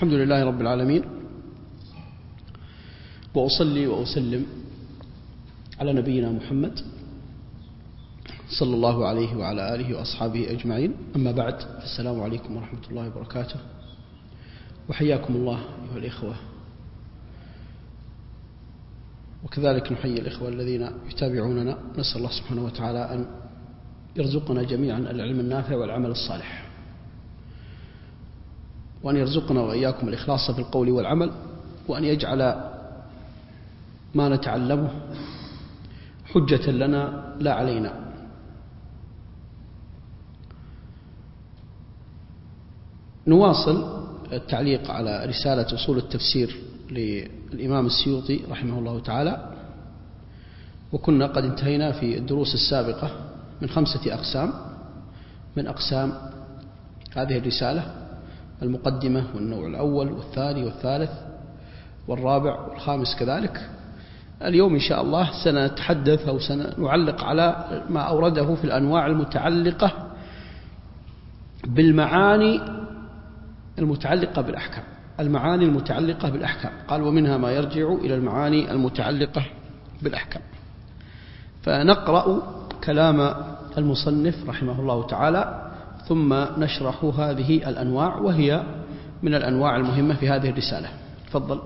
الحمد لله رب العالمين. وأصلي وأسلم على نبينا محمد صلى الله عليه وعلى آله وأصحابه أجمعين. أما بعد السلام عليكم ورحمة الله وبركاته. وحياكم الله أيها الإخوة. وكذلك نحيي الإخوة الذين يتابعوننا. نسأل الله سبحانه وتعالى أن يرزقنا جميعا العلم النافع والعمل الصالح. وأن يرزقنا وإياكم الإخلاص في القول والعمل وأن يجعل ما نتعلمه حجة لنا لا علينا. نواصل التعليق على رسالة أصول التفسير للإمام السيوطي رحمه الله تعالى. وكنا قد انتهينا في الدروس السابقة من خمسة أقسام. من أقسام هذه الرسالة المقدمة والنوع الأول والثاني والثالث والرابع والخامس كذلك. اليوم إن شاء الله سنتحدث أو سنعلق على ما أورده في الأنواع المتعلقة بالمعاني المتعلقة بالأحكام. المعاني المتعلقة بالأحكام. قال ومنها ما يرجع إلى المعاني المتعلقة بالأحكام. فنقرأ كلام المصنف رحمه الله تعالى ثم نشرح هذه الأنواع وهي من الأنواع المهمة في هذه الرسالة. تفضل.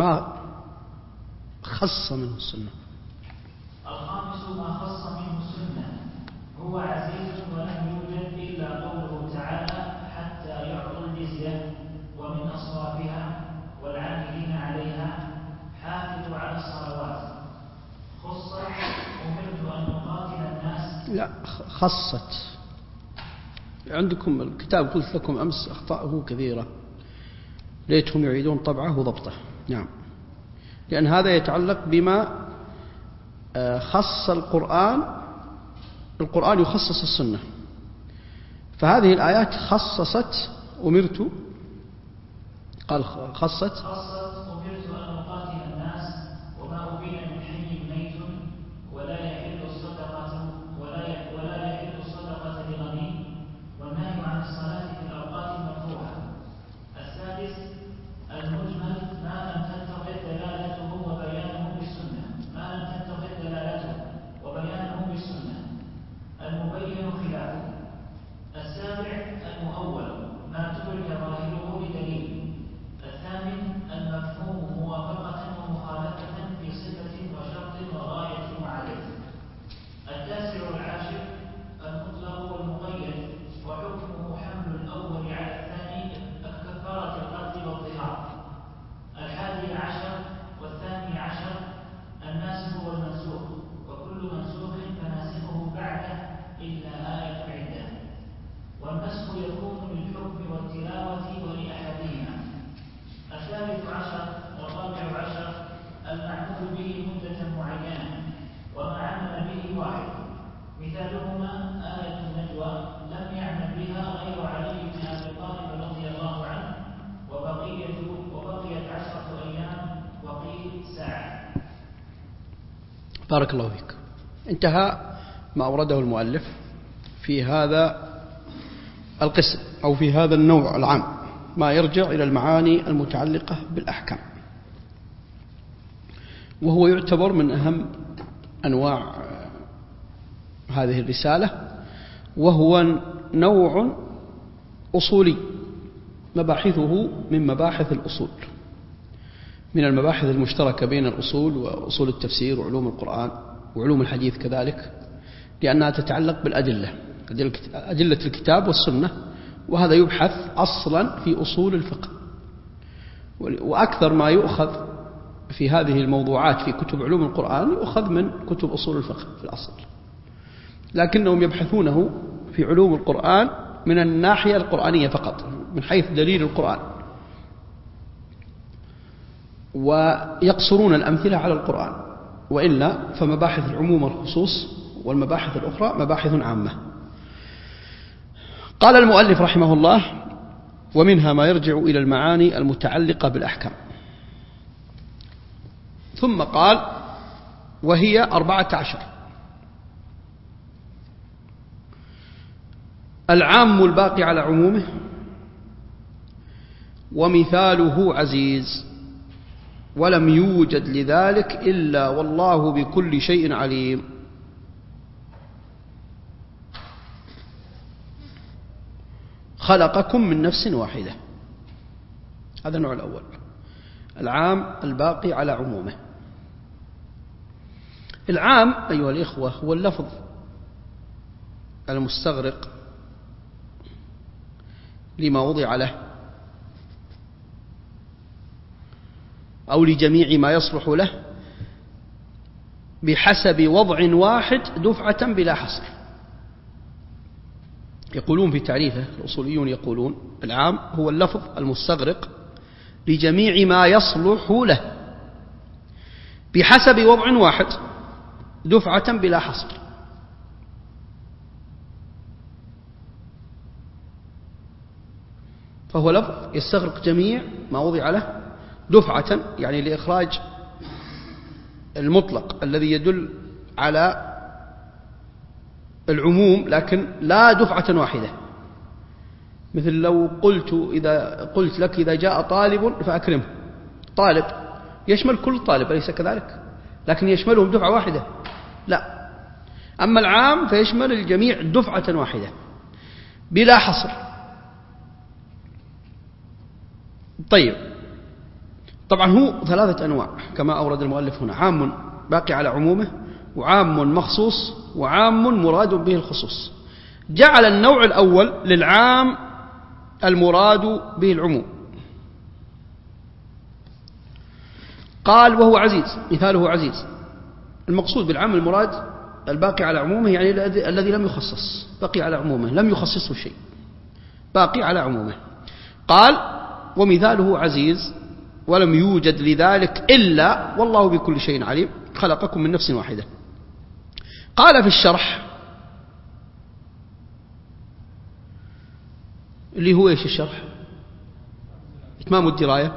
ما خص منه السنة. الخامس ما خص منه السنة. هو عزيز ولم يوجد إلا قوله تعالى حتى يعطوا الجزية ومن أصوافها والعاملين عليها حافظوا على الصلوات. خصت أمرت أن أقاتل الناس. لا خصت. عندكم الكتاب قلت لكم أمس أخطاءه كثيرة. ليتهم يعيدون طبعه وضبطه. نعم. لأن هذا يتعلق بما آه، خص القرآن القرآن يخصص السنة. فهذه الآيات خصصت أمرت قال خصت خصت أمرت أن أقاتل الناس وما أبين من حي ميت ولا يحل الصدقة ولا ولا يحل الصدقة لغني والنهي عن الصلاة في الأوقات المكروهة السادس المجمل ما لم تتضح دلالته وبيانه بالسنة ما لم تتضح دلالته وبيانه بالسنة المبين خلافه السابع المؤول ما تدرك ظاهره بدليل الثامن المفهوم موافقة ومخالفة في صفة وشرط وغاية وعدد التاسع والعاشر المطلق والمقيد وحكمه حمل الأول على الثاني ككفارة القتل والظهار الحادي عشر والثاني عشر الناسخ والمنسوخ وكل منسوخ فناسخه بعده إلا آية عدة والنسخ يكون للحكم والتلاوة ولأحدهما الثالث عشر والرابع عشر المعمول به مدة معينة وما عمل به واحد مثالهما آية النجوى لم يعمل بها غير علي بن أبي طالب رضي الله عنه وبقية وبقيت عشرة أيام وقيل ساعة بارك الله فيك. انتهى ما أورده المؤلف في هذا القسم أو في هذا النوع العام. ما يرجع إلى المعاني المتعلقة بالأحكام. وهو يعتبر من أهم أنواع هذه الرسالة وهو نوع أصولي مباحثه من مباحث الأصول. من المباحث المشتركة بين الأصول وأصول التفسير وعلوم القرآن وعلوم الحديث كذلك لأنها تتعلق بالأدلة أدلة الكتاب والسنة وهذا يبحث أصلا في أصول الفقه. وأكثر ما يؤخذ في هذه الموضوعات في كتب علوم القرآن يؤخذ من كتب أصول الفقه في الأصل. لكنهم يبحثونه في علوم القرآن من الناحية القرآنية فقط من حيث دليل القرآن. ويقصرون الأمثلة على القرآن وإلا فمباحث العموم والخصوص والمباحث الأخرى مباحث عامة. قال المؤلف رحمه الله ومنها ما يرجع إلى المعاني المتعلقة بالأحكام ثم قال وهي أربعة عشر العام الباقي على عمومه ومثاله عزيز ولم يوجد لذلك إلا والله بكل شيء عليم. خلقكم من نفس واحدة. هذا النوع الأول. العام الباقي على عمومه. العام أيها الإخوة هو اللفظ المستغرق لما وضع له. أو لجميع ما يصلح له بحسب وضع واحد دفعة بلا حصر. يقولون في تعريفه الأصوليون يقولون العام هو اللفظ المستغرق لجميع ما يصلح له بحسب وضع واحد دفعة بلا حصر. فهو لفظ يستغرق جميع ما وضع له دفعة يعني لإخراج المطلق الذي يدل على العموم لكن لا دفعة واحدة. مثل لو قلت إذا قلت لك إذا جاء طالب فأكرمه. طالب يشمل كل طالب أليس كذلك؟ لكن يشملهم دفعة واحدة. لا. أما العام فيشمل الجميع دفعة واحدة بلا حصر. طيب. طبعا هو ثلاثة أنواع كما أورد المؤلف هنا عام باقي على عمومه وعام مخصوص وعام مراد به الخصوص. جعل النوع الأول للعام المراد به العموم. قال وهو عزيز مثاله عزيز. المقصود بالعام المراد الباقي على عمومه يعني الذي لم يخصص بقي على عمومه لم يخصصه شيء. باقي على عمومه. قال ومثاله عزيز ولم يوجد لذلك إلا والله بكل شيء عليم خلقكم من نفس واحدة. قال في الشرح اللي هو إيش الشرح؟ إتمام الدراية.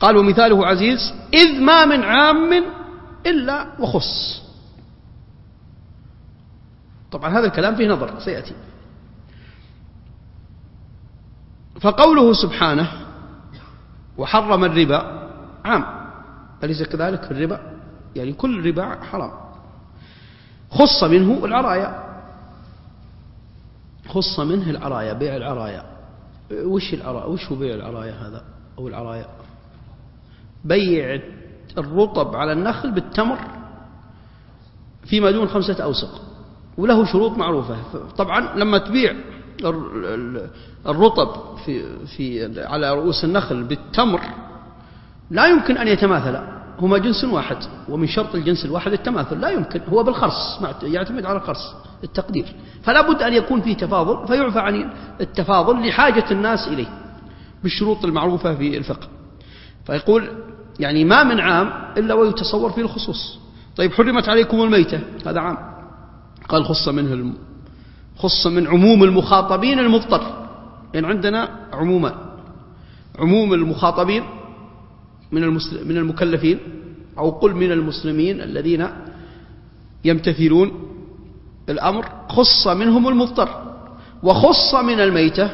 قال ومثاله عزيز إذ ما من عام إلا وخص. طبعا هذا الكلام فيه نظر سيأتي. فقوله سبحانه وحرم الربا عام. أليس كذلك؟ الربا يعني كل ربا حرام. خص منه العرايا. خص منه العرايا بيع العرايا. وش العرايا؟ وش هو بيع العرايا هذا أو العرايا؟ بيع الرطب على النخل بالتمر فيما دون خمسة أوسق. وله شروط معروفة. طبعا لما تبيع الرطب في, في على رؤوس النخل بالتمر لا يمكن أن يتماثلا هما جنس واحد ومن شرط الجنس الواحد التماثل. لا يمكن هو بالخرص يعتمد على الخرص التقدير. فلا بد أن يكون فيه تفاضل فيعفى عن التفاضل لحاجة الناس إليه بالشروط المعروفة في الفقه. فيقول يعني ما من عام إلا ويتصور فيه الخصوص. طيب حرمت عليكم الميتة هذا عام. قال خص منه. خص من عموم المخاطبين المضطر. يعني عندنا عمومان. عموم المخاطبين من من المكلفين أو قل من المسلمين الذين يمتثلون الأمر خص منهم المضطر. وخص من الميتة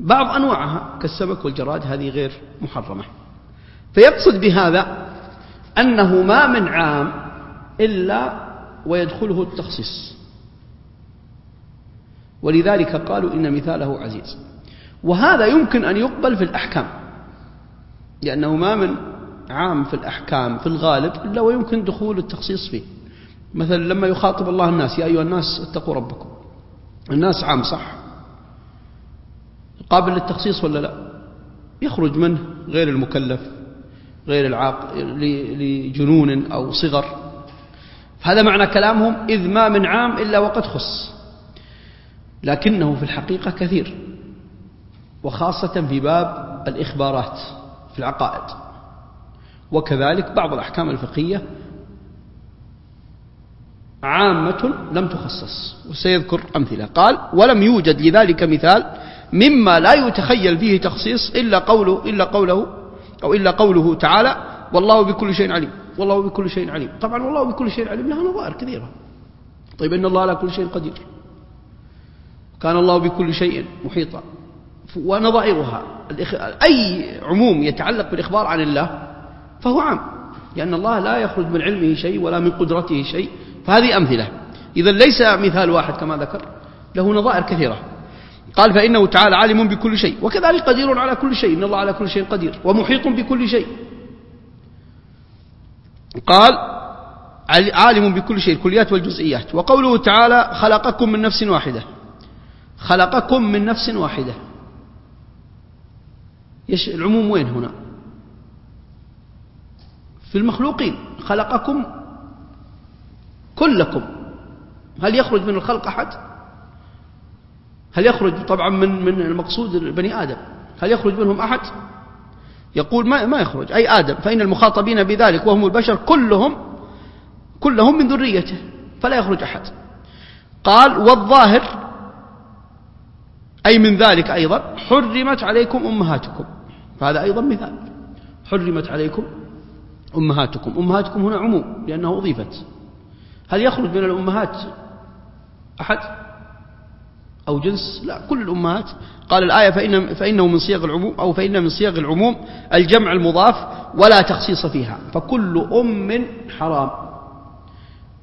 بعض أنواعها كالسمك والجراد هذه غير محرمة. فيقصد بهذا أنه ما من عام إلا ويدخله التخصيص. ولذلك قالوا إن مثاله عزيز. وهذا يمكن أن يقبل في الأحكام لأنه ما من عام في الأحكام في الغالب إلا ويمكن دخول التخصيص فيه. مثلا لما يخاطب الله الناس يا أيها الناس اتقوا ربكم. الناس عام صح؟ قابل للتخصيص ولا لا؟ يخرج منه غير المكلف غير العاق لجنون أو صغر. هذا معنى كلامهم إذ ما من عام إلا وقد خص. لكنه في الحقيقة كثير وخاصة في باب الإخبارات في العقائد. وكذلك بعض الأحكام الفقهية عامة لم تخصص وسيذكر أمثلة. قال ولم يوجد لذلك مثال مما لا يتخيل فيه تخصيص إلا قوله, إلا قوله أو إلا قوله تعالى والله بكل شيء عليم والله بكل شيء عليم. طبعا والله بكل شيء عليم لها نظائر كثيرة. طيب إن الله على كل شيء قدير. كان الله بكل شيء محيطا. ونظائرها أي عموم يتعلق بالإخبار عن الله فهو عام. لأن الله لا يخرج من علمه شيء ولا من قدرته شيء. فهذه أمثلة. إذا ليس مثال واحد كما ذكر. له نظائر كثيرة. قال فإنه تعالى عالم بكل شيء. وكذلك قدير على كل شيء. إن الله على كل شيء قدير. ومحيط بكل شيء. قال عالم بكل شيء. الكليات والجزئيات. وقوله تعالى خلقكم من نفس واحدة. خلقكم من نفس واحدة. العموم وين هنا؟ في المخلوقين. خلقكم كلكم. هل يخرج من الخلق أحد؟ هل يخرج طبعا من من المقصود بني آدم؟ هل يخرج منهم أحد؟ يقول ما ما يخرج. أي آدم. فإن المخاطبين بذلك وهم البشر كلهم كلهم من ذريته. فلا يخرج أحد. قال والظاهر أي من ذلك أيضا حرمت عليكم أمهاتكم. فهذا أيضا مثال. حرمت عليكم أمهاتكم. أمهاتكم هنا عموم لأنه أضيفت. هل يخرج من الأمهات أحد؟ أو جنس؟ لا كل الأمهات. قال الآية فإن فإنه من صيغ العموم أو فإن من صيغ العموم الجمع المضاف ولا تخصيص فيها. فكل أم حرام.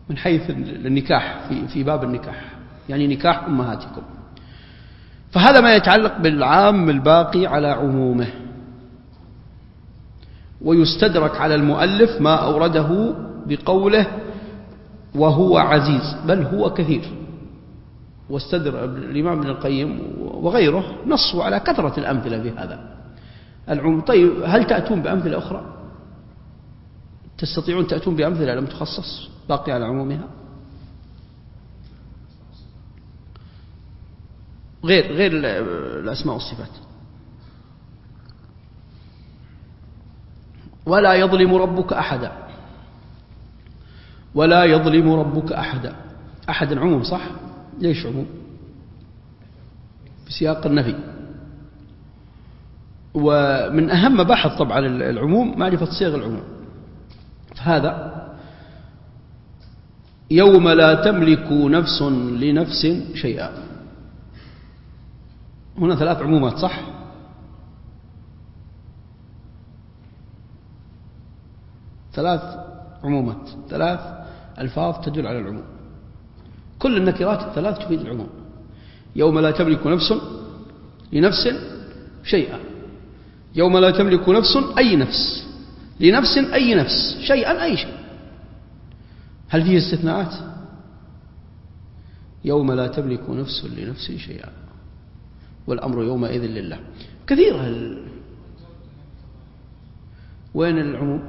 من حيث النكاح في في باب النكاح. يعني نكاح أمهاتكم. فهذا ما يتعلق بالعام الباقي على عمومه. ويستدرك على المؤلف ما أورده بقوله وهو عزيز بل هو كثير. واستدر الإمام ابن القيم وغيره نصوا على كثرة الأمثلة في هذا. العموم طيب هل تأتون بأمثلة أخرى؟ تستطيعون تأتون بأمثلة لم تخصص باقي على عمومها؟ غير غير الأسماء والصفات. ولا يظلم ربك أحدا. ولا يظلم ربك أحدا. أحد عموم صح؟ ليش عموم؟ بسياق النفي. ومن أهم بحث طبعا العموم معرفة صيغ العموم. فهذا يوم لا تملك نفس لنفس شيئا. هنا ثلاث عمومات صح؟ ثلاث عمومات ثلاث ألفاظ تدل على العموم. كل النكرات الثلاث تفيد العموم. يوم لا تملك نفس لنفس شيئا. يوم لا تملك نفس أي نفس لنفس أي نفس شيئا أي شيء. هل فيه استثناءات؟ يوم لا تملك نفس لنفس شيئا. والأمر يومئذ لله. كثيرة ال... وين العموم؟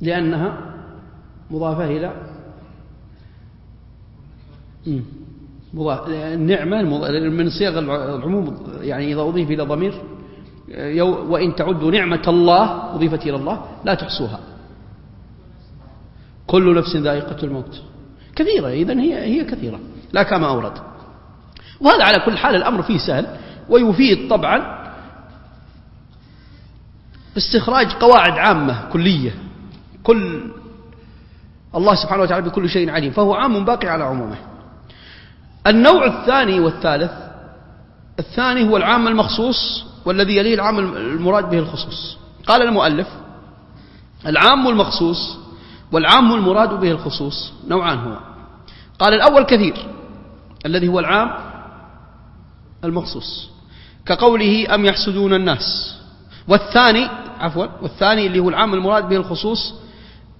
لأنها مضافة إلى النعمة من صيغ العموم يعني إذا أضيف إلى ضمير وإن تعدوا نعمة الله أضيفت إلى الله لا تحصوها. كل نفس ذائقة الموت. كثيرة إذن هي هي كثيرة. لا كما أورد. وهذا على كل حال الأمر فيه سهل ويفيد طبعا استخراج قواعد عامة كلية. كل الله سبحانه وتعالى بكل شيء عليم فهو عام باقي على عمومه. النوع الثاني والثالث الثاني هو العام المخصوص والذي يليه العام المراد به الخصوص. قال المؤلف العام المخصوص والعام المراد به الخصوص نوعان هو قال الأول كثير الذي هو العام المخصوص. كقوله أم يحسدون الناس. والثاني عفوا والثاني اللي هو العام المراد به الخصوص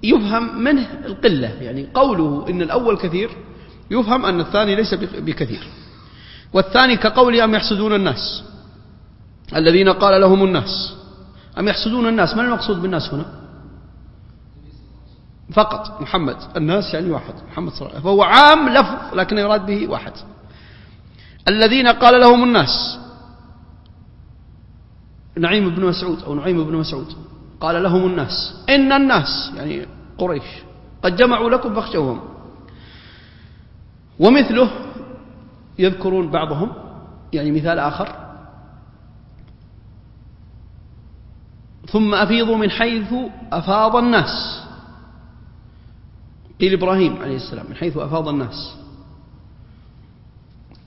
يفهم منه القلة. يعني قوله إن الأول كثير يفهم أن الثاني ليس بكثير. والثاني كقول أم يحسدون الناس. الذين قال لهم الناس. أم يحسدون الناس. ما المقصود بالناس هنا؟ فقط. محمد. الناس يعني واحد. محمد صلى الله عليه وسلم. فهو عام لفظ لكن يراد به واحد. الذين قال لهم الناس نعيم بن مسعود أو نعيم بن مسعود قال لهم الناس إن الناس يعني قريش قد جمعوا لكم فاخشوهم. ومثله يذكرون بعضهم يعني مثال آخر. ثم أفيضوا من حيث أفاض الناس. قيل إبراهيم عليه السلام من حيث أفاض الناس.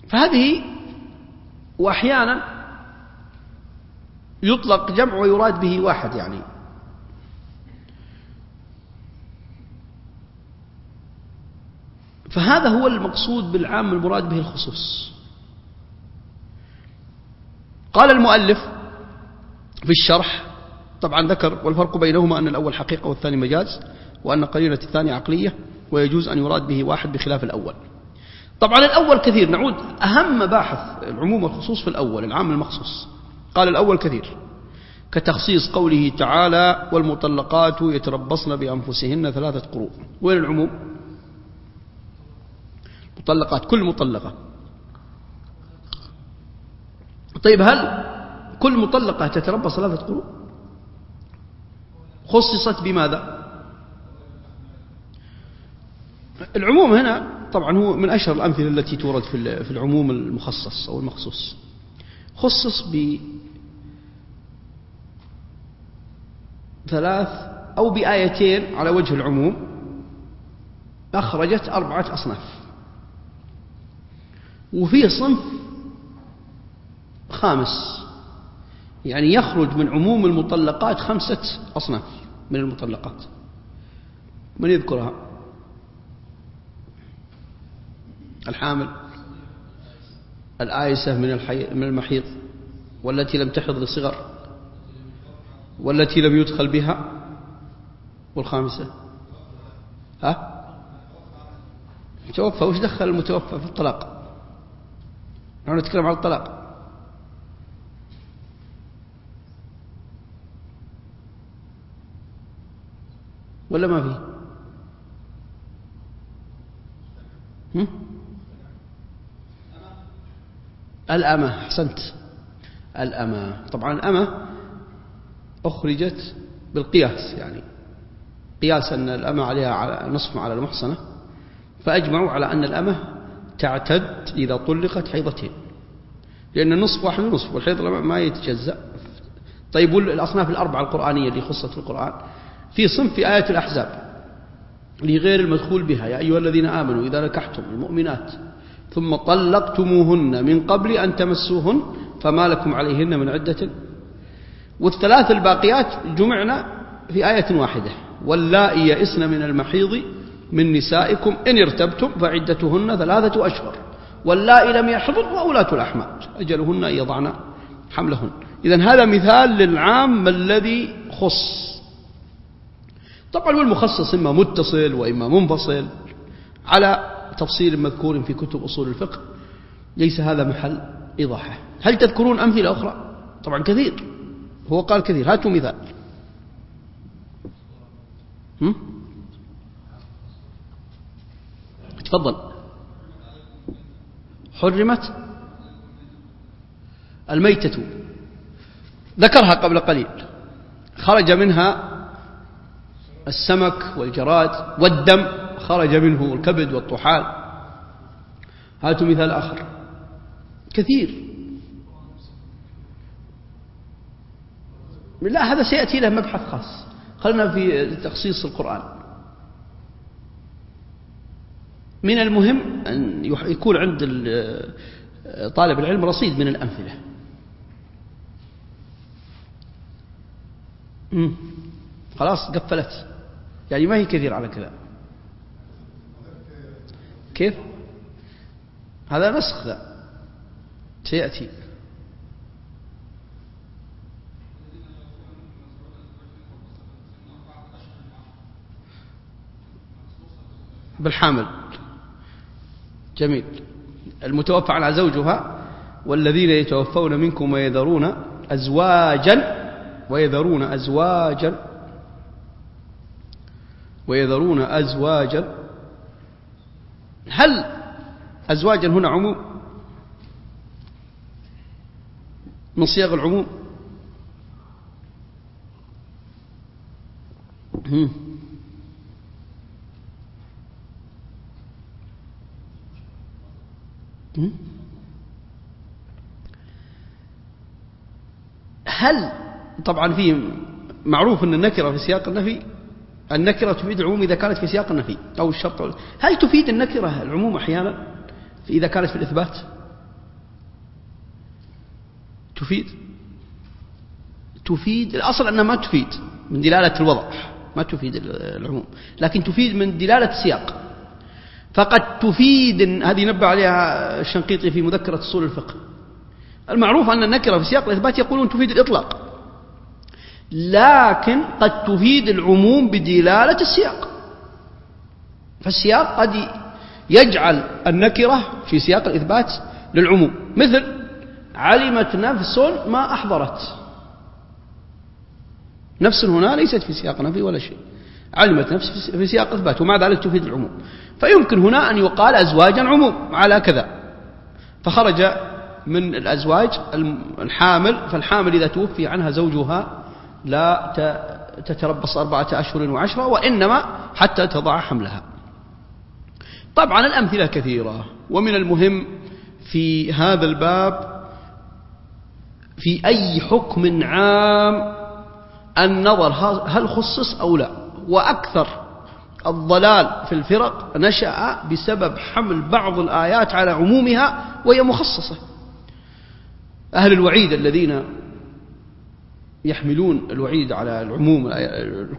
فهذه وأحيانا يطلق جمع ويراد به واحد يعني. فهذا هو المقصود بالعام المراد به الخصوص. قال المؤلف في الشرح طبعا ذكر والفرق بينهما أن الأول حقيقة والثاني مجاز. وأن قرينة الثاني عقلية ويجوز أن يراد به واحد بخلاف الأول. طبعا الأول كثير. نعود أهم مباحث العموم والخصوص في الأول العام المخصوص. قال الأول كثير. كتخصيص قوله تعالى والمطلقات يتربصن بأنفسهن ثلاثة قروء وين العموم؟ مطلقات كل مطلقة. طيب هل كل مطلقة تتربص ثلاثة قروء؟ خصصت بماذا؟ العموم هنا طبعا هو من أشهر الأمثلة التي تورد في العموم المخصص أو المخصوص. خصص بثلاث أو بآيتين على وجه العموم أخرجت أربعة أصناف. وفيه صنف خامس يعني يخرج من عموم المطلقات خمسة أصناف من المطلقات. من يذكرها؟ الحامل الآيسة من. من المحيض والتي لم تحض لصغر والتي لم يدخل بها والخامسة. ها؟ توفى وش دخل المتوفى في الطلاق؟ نحن نتكلم عن الطلاق. ولا ما فيه هم؟ الأمة أحسنت. الأمة. طبعا الأمة أخرجت بالقياس يعني قياس أن الأمة عليها نصف على المحصنة فأجمعوا على أن الأمة تعتد إذا طلقت حيضتين. لأن النصف واحد ونصف والحيض ما يتجزأ. طيب الأصناف الأربعة القرآنية اللي خصت في القرآن في صنف في آية الأحزاب لغير المدخول بها. يا أيها الذين آمنوا إذا نكحتم المؤمنات ثم طلقتموهن من قبل أن تمسوهن فما لكم عليهن من عدة. والثلاث الباقيات جمعنا في آية واحدة. واللائي يئسن من المحيض من نسائكم إن ارتبتم فعدتهن ثلاثة أشهر. واللائي لم يحضر وأولاة الأحمال أجلهن أن يضعن حملهن. إذا هذا مثال للعام الذي خص. طبعا والمخصص إما متصل وإما منفصل على تفصيل مذكور في كتب أصول الفقه. ليس هذا محل إيضاحه. هل تذكرون أمثلة أخرى؟ طبعا كثير. هو قال كثير. هاتوا مثال. هم؟ تفضل. حرمت؟ الميتة. ذكرها قبل قليل. خرج منها السمك والجراد والدم. خرج منه الكبد والطحال. هاتوا مثال آخر. كثير. لا هذا سيأتي له مبحث خاص. خلنا في تخصيص القرآن. من المهم أن يكون عند طالب العلم رصيد من الأمثلة. خلاص قفلت. يعني ما هي كثير على كذا كيف؟ هذا نسخ سيأتي. بالحامل. جميل. المتوفى على زوجها والذين يتوفون منكم ويذرون أزواجا ويذرون أزواجا ويذرون أزواجا هل أزواجا هنا عموم؟ من صيغ العموم. هل طبعا في معروف أن النكرة في سياق النفي النكرة تفيد العموم إذا كانت في سياق النفي أو الشرط. هل تفيد النكرة العموم أحيانا إذا كانت في الإثبات؟ تفيد. تفيد. الأصل أنها ما تفيد من دلالة الوضع ما تفيد العموم لكن تفيد من دلالة السياق. فقد تفيد هذه نبه عليها الشنقيطي في مذكرة أصول الفقه. المعروف أن النكرة في سياق الإثبات يقولون تفيد الإطلاق. لكن قد تفيد العموم بدلالة السياق. فالسياق قد يجعل النكرة في سياق الإثبات للعموم. مثل علمت نفس ما أحضرت. نفس هنا ليست في سياق نفي ولا شيء. علمت نفس في سياق إثبات ومع ذلك تفيد العموم. فيمكن هنا أن يقال أزواجا عموم على كذا. فخرج من الأزواج الحامل فالحامل إذا توفي عنها زوجها لا تتربص أربعة أشهر وعشرة وإنما حتى تضع حملها. طبعا الأمثلة كثيرة ومن المهم في هذا الباب في أي حكم عام النظر هل خصص أو لا. وأكثر الضلال في الفرق نشأ بسبب حمل بعض الآيات على عمومها وهي مخصصة. أهل الوعيد الذين يحملون الوعيد على العموم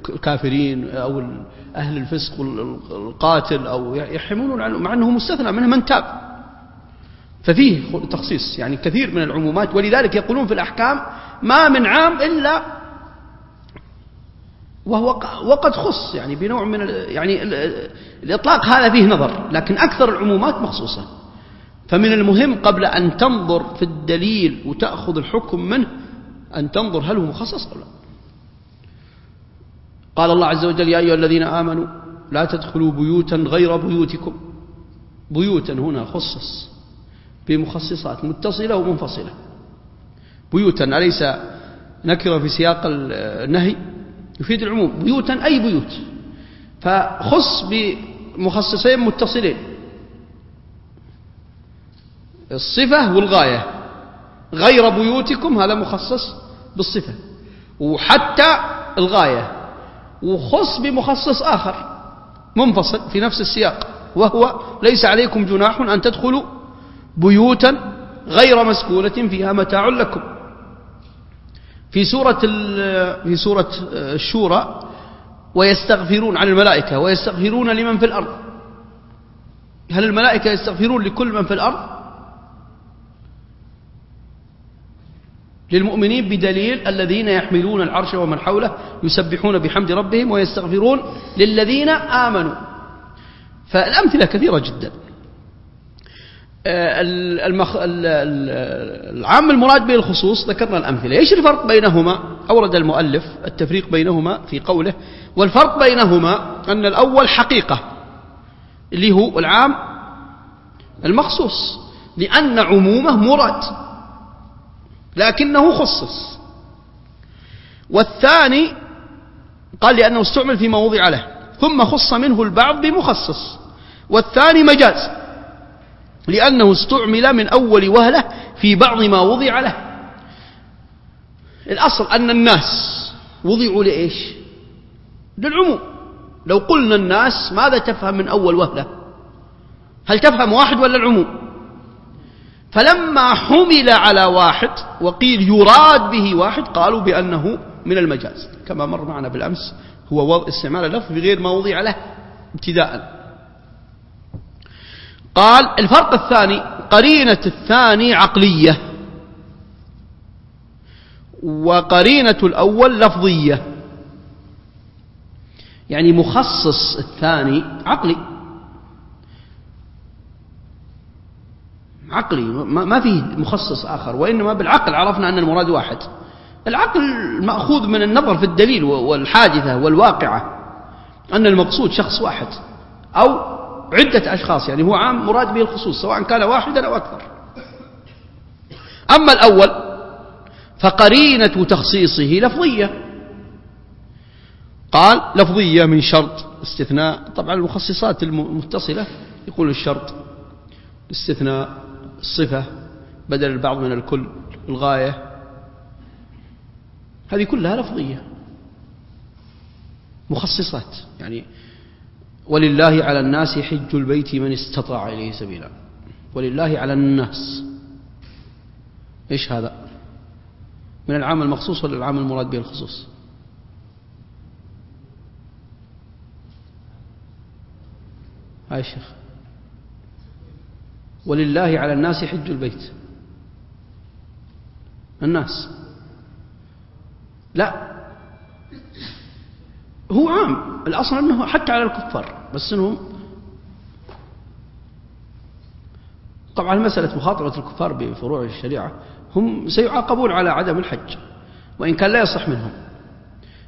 الكافرين أو أهل الفسق والقاتل أو يحملون مع أنه مستثنى منه من تاب. ففيه تخصيص يعني كثير من العمومات ولذلك يقولون في الأحكام ما من عام إلا وهو وقد خص يعني بنوع من يعني الإطلاق هذا فيه نظر لكن أكثر العمومات مخصوصة. فمن المهم قبل أن تنظر في الدليل وتأخذ الحكم منه أن تنظر هل هو مخصص أو لا. قال الله عز وجل يا أيها الذين آمنوا لا تدخلوا بيوتا غير بيوتكم. بيوتا هنا خصص بمخصصات متصلة ومنفصلة. بيوتا أليس نكرة في سياق النهي؟ يفيد العموم. بيوتا أي بيوت. فخص بمخصصين متصلين. الصفة والغاية. غير بيوتكم هذا مخصص بالصفة. وحتى الغاية. وخص بمخصص آخر. منفصل في نفس السياق. وهو ليس عليكم جناح أن تدخلوا بيوتا غير مسكونة فيها متاع لكم. في سورة في سورة الشورى ويستغفرون عن الملائكة. ويستغفرون لمن في الأرض. هل الملائكة يستغفرون لكل من في الأرض؟ للمؤمنين بدليل الذين يحملون العرش ومن حوله يسبحون بحمد ربهم ويستغفرون للذين آمنوا. فالأمثلة كثيرة جدا. آه،. العام المراد به الخصوص ذكرنا الأمثلة. إيش الفرق بينهما؟ أورد المؤلف التفريق بينهما في قوله والفرق بينهما أن الأول حقيقة اللي هو العام المخصوص لأن عمومه مراد. لكنه خصص. والثاني قال لأنه استعمل فيما وضع له ثم خص منه البعض بمخصص. والثاني مجاز لأنه استعمل من أول وهلة في بعض ما وضع له. الأصل أن الناس وضعوا لإيش؟ للعموم. لو قلنا الناس ماذا تفهم من أول وهلة؟ هل تفهم واحد ولا العموم؟ فلما حمل على واحد وقيل يراد به واحد قالوا بأنه من المجاز. كما مر معنا بالأمس هو وضع استعمال اللفظ بغير ما وضع له ابتداء. قال الفرق الثاني قرينة الثاني عقلية. وقرينة الأول لفظية. يعني مخصص الثاني عقلي. عقلي ما فيه مخصص آخر وإنما بالعقل عرفنا أن المراد واحد. العقل مأخوذ من النظر في الدليل والحادثة والواقعة أن المقصود شخص واحد أو عدة أشخاص يعني هو عام مراد به الخصوص سواء كان واحدا أو أكثر. أما الأول فقرينة تخصيصه لفظية. قال لفظية من شرط استثناء. طبعا المخصصات المتصلة يقول الشرط الاستثناء الصفة بدل البعض من الكل الغاية. هذه كلها لفظية. مخصصات. يعني ولله على الناس حج البيت من استطاع إليه سبيلا. ولله على الناس. إيش هذا؟ من العام المخصوص ولا العام المراد به الخصوص؟ هاي الشيخ ولله على الناس حج البيت. الناس. لا. هو عام. الأصل أنه حتى على الكفار بس أنهم طبعا مسألة مخاطبة الكفار بفروع الشريعة هم سيعاقبون على عدم الحج وإن كان لا يصح منهم.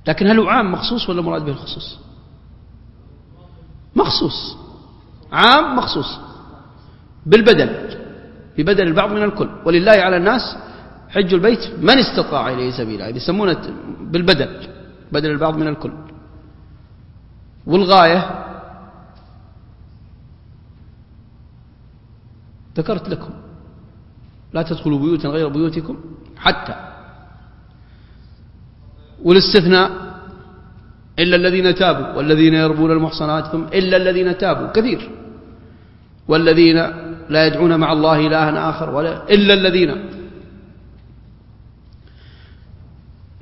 لكن هل هو عام مخصوص ولا مراد به الخصوص؟ مخصوص. عام مخصوص. بالبدل ببدل البعض من الكل. ولله على الناس حج البيت من استطاع إليه سبيلا. يسمونه بالبدل بدل البعض من الكل. والغاية ذكرت لكم لا تدخلوا بيوتا غير بيوتكم حتى. والاستثناء إلا الذين تابوا والذين يربون المحصنات ثم إلا الذين تابوا كثير. والذين لا يدعون مع الله إلها آخر ولا إلا الذين.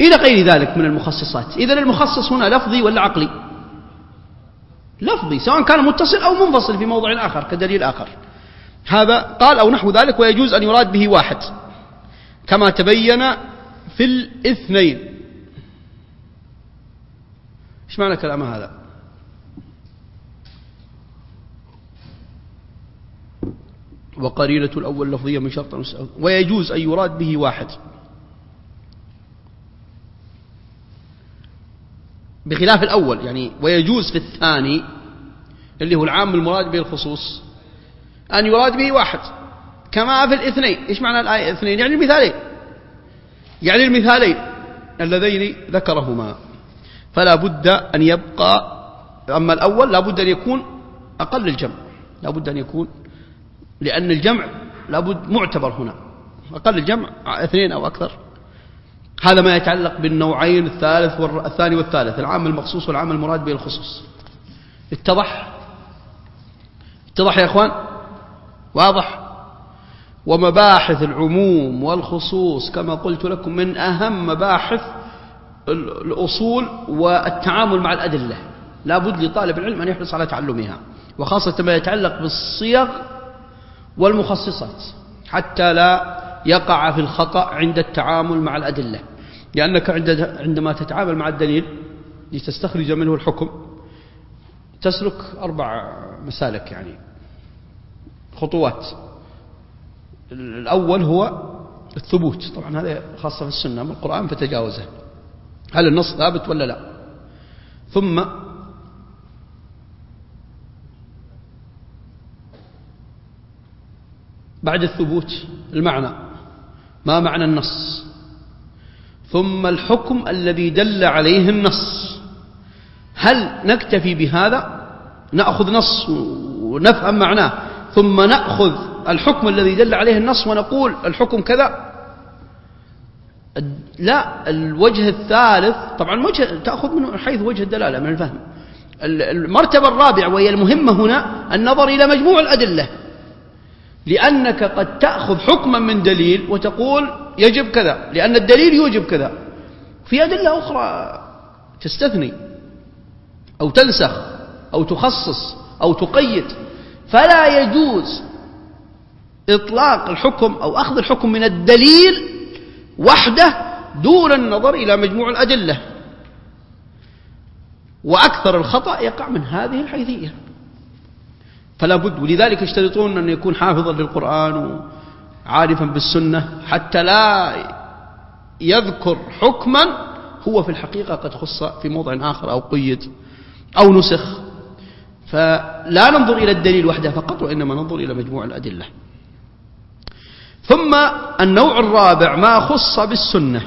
إلى غير ذلك من المخصصات. إذا المخصص هنا لفظي ولا عقلي؟ لفظي سواء كان متصل أو منفصل في موضع آخر كدليل آخر. هذا قال أو نحو ذلك ويجوز أن يراد به واحد. كما تبين في الإثنين. إيش معنى كلام هذا؟ وقرينة الأول لفظية من شرط ويجوز أن يراد به واحد. بخلاف الأول يعني ويجوز في الثاني اللي هو العام المراد به الخصوص أن يراد به واحد. كما في الاثنين. إيش معنى الآية اثنين يعني المثالين. يعني المثالين اللذين ذكرهما. فلا بد أن يبقى أما الأول لا بد أن يكون أقل الجمع. لا بد أن يكون لأن الجمع لابد معتبر هنا. أقل الجمع اثنين أو أكثر. هذا ما يتعلق بالنوعين الثالث والثاني والثالث. العام المخصوص والعام المراد به الخصوص. اتضح؟ اتضح يا أخوان؟ واضح. ومباحث العموم والخصوص كما قلت لكم من أهم مباحث الأصول والتعامل مع الأدلة. لا بد لطالب العلم أن يحرص على تعلمها. وخاصة ما يتعلق بالصيغ والمخصصات حتى لا يقع في الخطأ عند التعامل مع الأدلة. لأنك عندما تتعامل مع الدليل لتستخرج منه الحكم تسلك أربع مسالك يعني. خطوات. الأول هو الثبوت. طبعا هذا خاصة في السنة من القرآن فتجاوزه. هل النص ثابت ولا لا؟ ثم بعد الثبوت المعنى. ما معنى النص؟ ثم الحكم الذي دل عليه النص. هل نكتفي بهذا؟ نأخذ نص ونفهم معناه. ثم نأخذ الحكم الذي دل عليه النص ونقول الحكم كذا. لا الوجه الثالث طبعا وجه تأخذ من حيث وجه الدلالة من الفهم. المرتبة الرابعة وهي المهمة هنا النظر إلى مجموع الأدلة. لأنك قد تأخذ حكما من دليل وتقول يجب كذا لأن الدليل يوجب كذا. في أدلة أخرى تستثني أو تنسخ أو تخصص أو تقيد. فلا يجوز إطلاق الحكم أو أخذ الحكم من الدليل وحده دون النظر إلى مجموع الأدلة. وأكثر الخطأ يقع من هذه الحيثية. فلا بد ولذلك يشترطون أن يكون حافظا للقرآن وعارفا بالسنة حتى لا يذكر حكما هو في الحقيقة قد خص في موضع آخر أو قيد أو نسخ. فلا ننظر إلى الدليل وحده فقط وإنما ننظر إلى مجموع الأدلة. ثم النوع الرابع ما خص بالسنة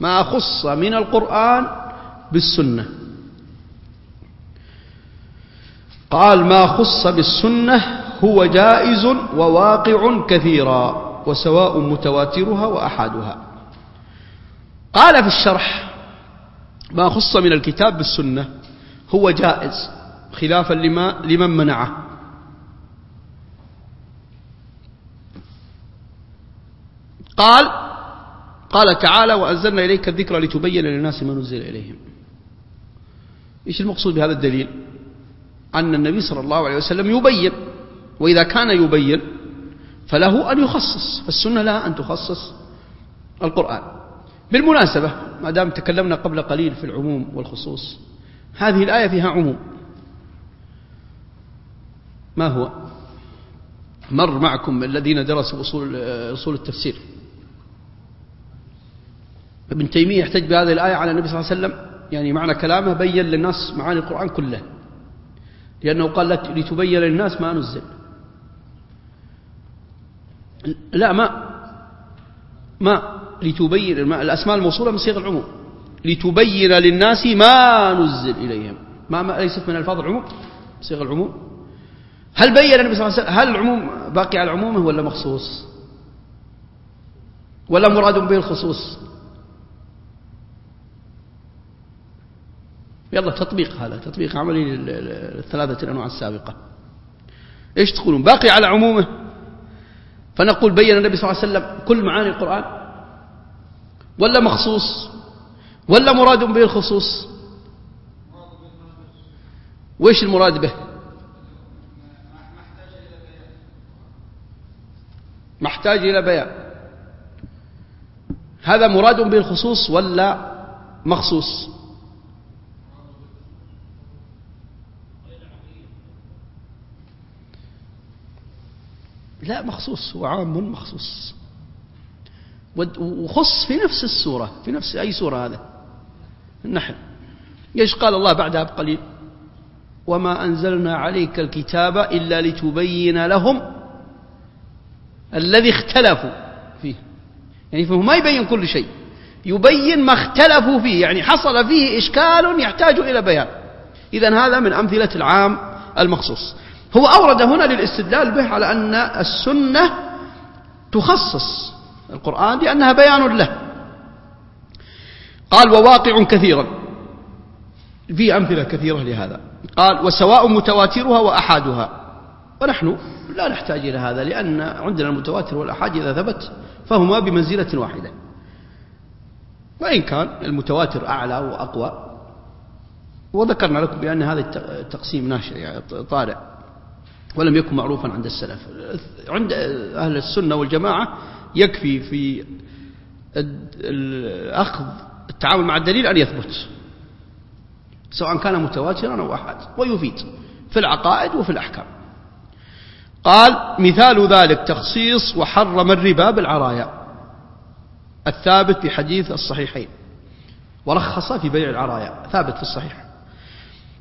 ما خص من القرآن بالسنة. قال ما خص بالسنة هو جائز وواقع كثيرا وسواء متواترها وأحادها. قال في الشرح ما خص من الكتاب بالسنة هو جائز خلافا لما لمن منعه. قال قال تعالى وأنزلنا إليك الذكر لتبين للناس ما نزل إليهم. إيش المقصود بهذا الدليل؟ أن النبي صلى الله عليه وسلم يبين وإذا كان يبين فله أن يخصص فالسنة لها أن تخصص القرآن. بالمناسبة ما دام تكلمنا قبل قليل في العموم والخصوص هذه الآية فيها عموم. ما هو؟ مر معكم الذين درسوا أصول, أصول التفسير. ابن تيمية يحتج بهذه الآية على النبي صلى الله عليه وسلم يعني معنى كلامه بين للناس معاني القرآن كله لأنه قال لتبين للناس ما نزل. لا ما ما لتبين الأسماء الموصولة من صيغ العموم. لتبين للناس ما نزل إليهم. ما, ما ليست من ألفاظ العموم صيغ العموم. هل بين النبي صلى الله عليه وسلم هل العموم باقي على عمومه ولا مخصوص؟ ولا مراد به الخصوص؟ يلا تطبيق هذا تطبيق عملي للثلاثة الأنواع السابقة. إيش تقولون؟ باقي على عمومه. فنقول بين النبي صلى الله عليه وسلم كل معاني القرآن؟ ولا مخصوص؟ ولا مراد به الخصوص؟ وإيش المراد به؟ محتاج إلى بيان. هذا مراد به الخصوص ولا مخصوص؟ لا مخصوص هو عام مخصوص. وخص في نفس السورة في نفس أي سورة هذا. النحل إيش قال الله بعدها بقليل؟ وما أنزلنا عليك الكتاب إلا لتبين لهم الذي اختلفوا فيه. يعني فهو ما يبين كل شيء. يبين ما اختلفوا فيه. يعني حصل فيه إشكال يحتاج إلى بيان. إذا هذا من أمثلة العام المخصوص. هو أورد هنا للاستدلال به على أن السنة تخصص القرآن لأنها بيان له. قال وواقع كثيرا. في أمثلة كثيرة لهذا. قال وسواء متواترها وأحادها. ونحن لا نحتاج إلى هذا لأن عندنا المتواتر والأحاد إذا ثبت فهما بمنزلة واحدة. وإن كان المتواتر أعلى وأقوى وذكرنا لكم بأن هذا التقسيم ناشئ يعني طارئ. ولم يكن معروفا عند السلف. عند أهل السنة والجماعة يكفي في أخذ التعامل مع الدليل أن يثبت سواء كان متواترا أو أحد ويفيد في العقائد وفي الأحكام. قال مثال ذلك تخصيص وحرم الربا بالعرايا الثابت بحديث الصحيحين ورخص في بيع العرايا ثابت في الصحيح.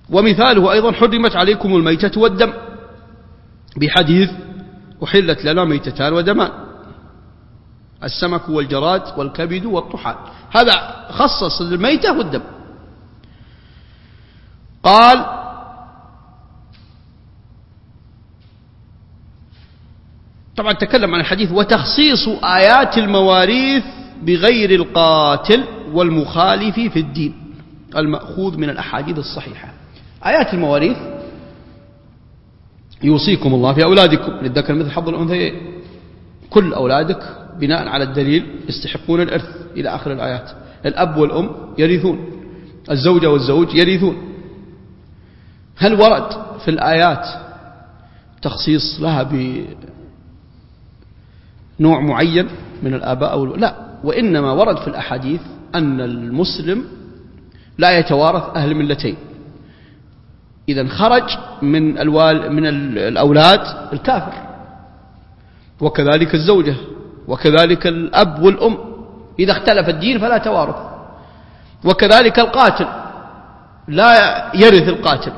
ومثاله أيضا حرمت عليكم الميتة والدم. بحديث أحلت لنا ميتتان ودمان. السمك والجراد والكبد والطحال. هذا خصص الميتة والدم. قال طبعا تكلم عن الحديث وتخصيص آيات المواريث بغير القاتل والمخالف في الدين المأخوذ من الأحاديث الصحيحة. آيات المواريث يوصيكم الله في أولادكم. للذكر مثل حظ الأنثيين كل أولادك بناء على الدليل يستحقون الإرث إلى آخر الآيات. الأب والأم يرثون. الزوجة والزوج يرثون. هل ورد في الآيات تخصيص لها بنوع معين من الآباء أو لا. وإنما ورد في الأحاديث أن المسلم لا يتوارث أهل ملتين. إذا خرج من الوال من الأولاد الكافر. وكذلك الزوجة وكذلك الأب والأم. إذا اختلف الدين فلا توارث. وكذلك القاتل. لا يرث القاتل.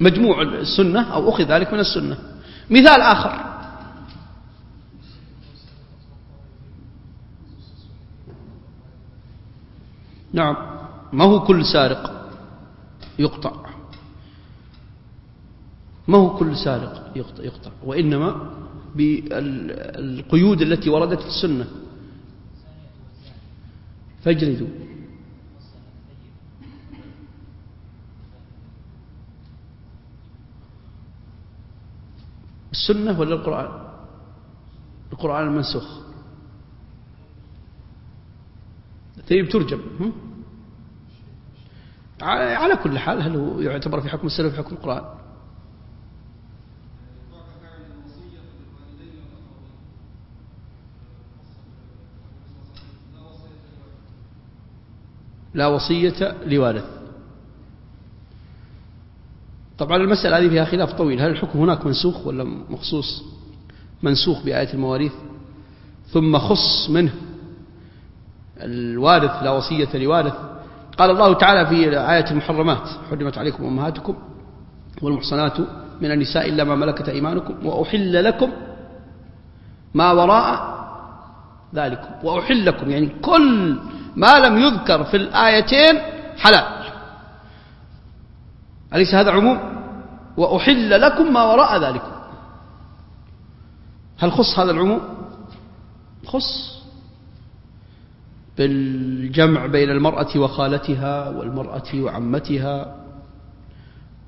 مجموع السنة أو أخذ ذلك من السنة. مثال آخر. نعم. ما هو كل سارق؟ يقطع. ما هو كل سارق يقطع, وإنما بالقيود التي وردت في السنة. فاجلدوا. السنة ولا القرآن؟ القرآن المنسوخ طيب ترجم. على كل حال هل هو يعتبر في حكم السنة في حكم القرآن؟ لا وصية لوارث طبعا المسألة هذه فيها خلاف طويل. هل الحكم هناك منسوخ ولا مخصوص؟ منسوخ بآية المواريث. ثم خص منه الوارث لا وصية لوارث. قال الله تعالى في آية المحرمات حرمت عليكم أمهاتكم والمحصنات من النساء إلا ما ملكت أيمانكم وأحل لكم ما وراء ذلكم. وأحل لكم يعني كل ما لم يذكر في الآيتين حلال. أليس هذا عموم؟ وأحل لكم ما وراء ذلكم هل خص هذا العموم؟ خص. بالجمع بين المرأة وخالتها والمرأة وعمتها.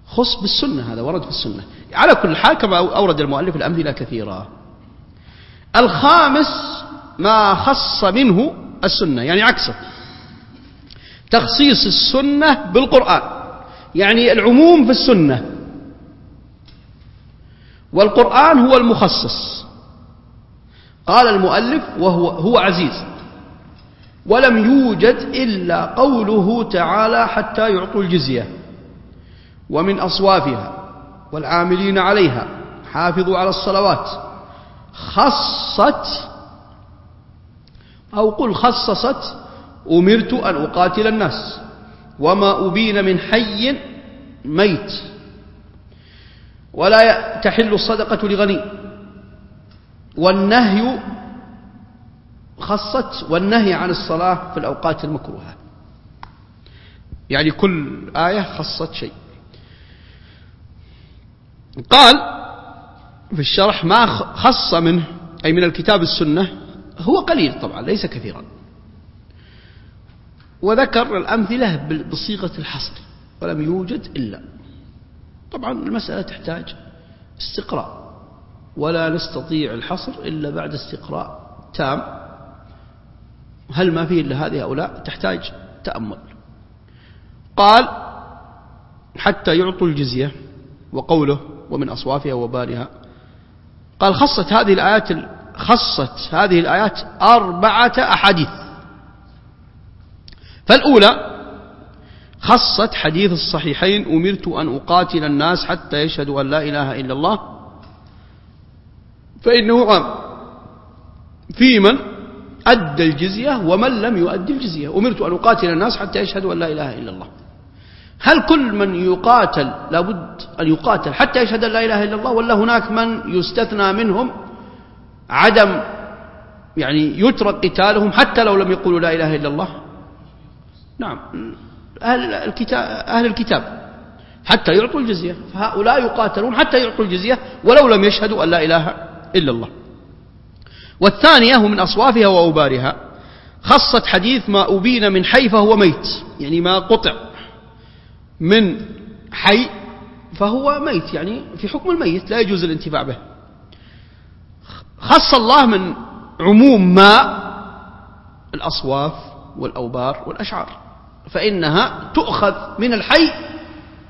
خص بالسنة هذا ورد في السنة. على كل حال كما أورد المؤلف الأمثلة كثيرة. الخامس ما خص منه السنة يعني عكسه. تخصيص السنة بالقرآن يعني العموم في السنة. والقرآن هو المخصص. قال المؤلف وهو هو عزيز. ولم يوجد إلا قوله تعالى حتى يعطوا الجزية. ومن أصوافها والعاملين عليها حافظوا على الصلوات. خصت أو قل خصصت أمرت أن أقاتل الناس وما أبين من حي ميت ولا تحل الصدقة لغني والنهي خصت والنهي عن الصلاة في الأوقات المكروهة. يعني كل آية خصت شيء. قال في الشرح ما خص منه أي من الكتاب السنة هو قليل طبعا ليس كثيرا. وذكر الأمثلة بصيغة الحصر ولم يوجد إلا. طبعا المسألة تحتاج استقراء. ولا نستطيع الحصر إلا بعد استقراء تام. هل ما فيه إلا هذه لا تحتاج تأمل. قال حتى يعطوا الجزية وقوله ومن أصوافها وبارها قال خصت هذه الآيات خصت هذه الآيات أربعة أحاديث. فالأولى خصت حديث الصحيحين أمرت أن أقاتل الناس حتى يشهدوا أن لا إله إلا الله. فإنه عام. في من؟ أدى الجزية ومن لم يؤدي الجزية. أمرت أن أقاتل الناس حتى يشهدوا أن لا إله إلا الله. هل كل من يقاتل لابد أن يقاتل حتى يشهد أن لا إله إلا الله؟ ولا هناك من يستثنى منهم عدم يعني يترك قتالهم حتى لو لم يقولوا لا إله إلا الله. نعم. أهل الكتاب, أهل الكتاب حتى يعطوا الجزية. فهؤلاء يقاتلون حتى يعطوا الجزية ولو لم يشهدوا أن لا إله إلا الله. والثانية من أصوافها وأوبارها. خصت حديث ما أبين من حي فهو ميت. يعني ما قطع من حي فهو ميت. يعني في حكم الميت لا يجوز الانتفاع به. خص الله من عموم ما الأصواف والأوبار والأشعار فإنها تؤخذ من الحي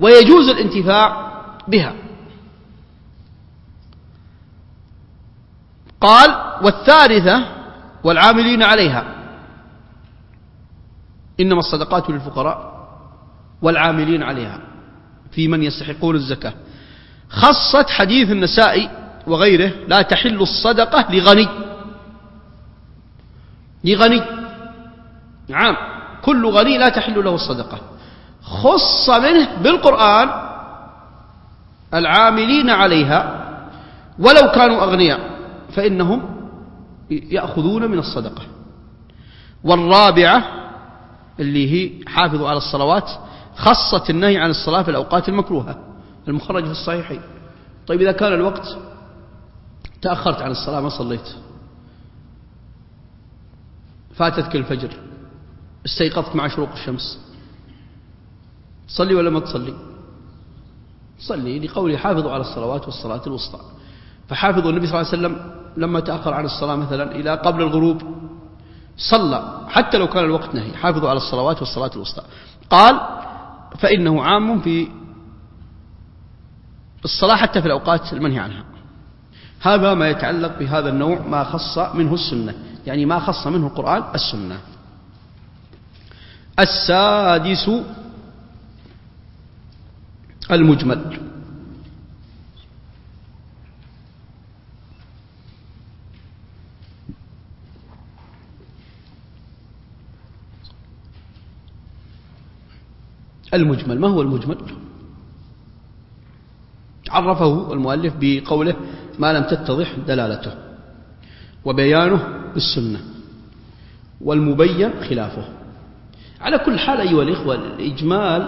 ويجوز الانتفاع بها. قال والثالثة والعاملين عليها. إنما الصدقات للفقراء والعاملين عليها في من يستحقون الزكاة. خصت حديث النسائي وغيره لا تحل الصدقة لغني. لغني. نعم. كل غني لا تحل له الصدقة. خص منه بالقرآن العاملين عليها ولو كانوا أغنياء فإنهم يأخذون من الصدقة. والرابعة اللي هي حافظوا على الصلوات خصت النهي عن الصلاة في الأوقات المكروهة المخرج في الصحيحين. طيب إذا كان الوقت تأخرت عن الصلاة ما صليت. فاتتك الفجر. استيقظت مع شروق الشمس. تصلي ولا ما تصلي؟ صلي لقوله حافظوا على الصلوات والصلاة الوسطى. فحافظوا النبي صلى الله عليه وسلم لما تأخر عن الصلاة مثلا إلى قبل الغروب صلى حتى لو كان الوقت نهي. حافظوا على الصلوات والصلاة الوسطى. قال فإنه عام في الصلاة حتى في الأوقات المنهي عنها. هذا ما يتعلق بهذا النوع ما خص منه السنة. يعني ما خص منه القرآن السنة. السادس المجمل. المجمل. ما هو المجمل؟ عرفه المؤلف بقوله ما لم تتضح دلالته وبيانه بالسنة والمبين خلافه. على كل حال أيها الإخوة الإجمال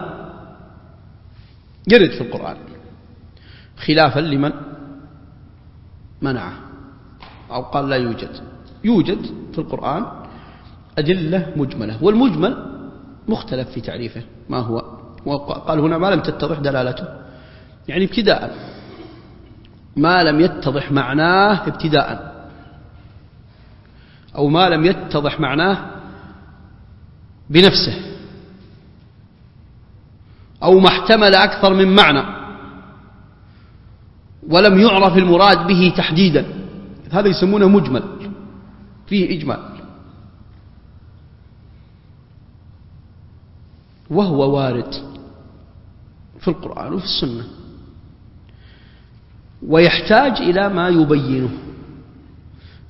يرد في القرآن خلافا لمن منعه أو قال لا يوجد. يوجد في القرآن أدلة مجملة والمجمل مختلف في تعريفه ما هو؟ وقال هنا ما لم تتضح دلالته يعني ابتداء. ما لم يتضح معناه ابتداء. أو ما لم يتضح معناه بنفسه. أو ما احتمل أكثر من معنى. ولم يعرف المراد به تحديدا. هذا يسمونه مجمل. فيه إجمال. وهو وارد في القرآن وفي السنة. ويحتاج إلى ما يبينه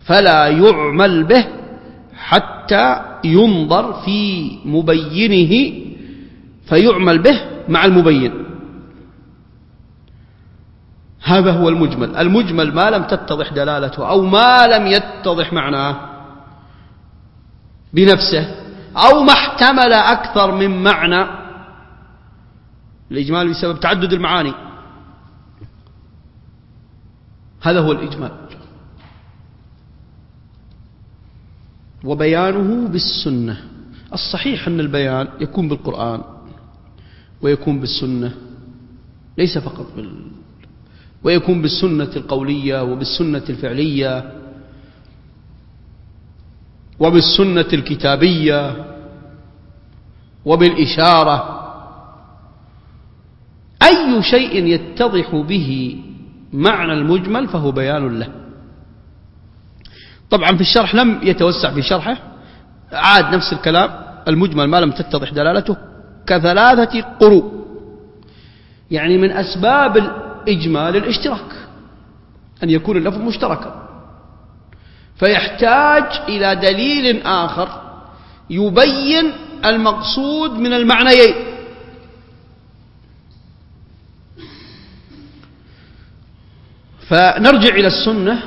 فلا يعمل به حتى ينظر في مبينه فيعمل به مع المبين. هذا هو المجمل. المجمل ما لم تتضح دلالته أو ما لم يتضح معناه بنفسه أو ما احتمل أكثر من معنى الإجمال بسبب تعدد المعاني. هذا هو الإجمال. وبيانه بالسنة. الصحيح أن البيان يكون بالقرآن ويكون بالسنة ليس فقط بال ويكون بالسنة القولية وبالسنة الفعلية وبالسنة الكتابية وبالإشارة. أي شيء يتضح به معنى المجمل فهو بيان له. طبعا في الشرح لم يتوسع في شرحه. عاد نفس الكلام. المجمل ما لم تتضح دلالته. كثلاثة قروء. يعني من أسباب الإجمال الاشتراك. أن يكون اللفظ مشتركا. فيحتاج إلى دليل آخر يبين المقصود من المعنيين. فنرجع إلى السنة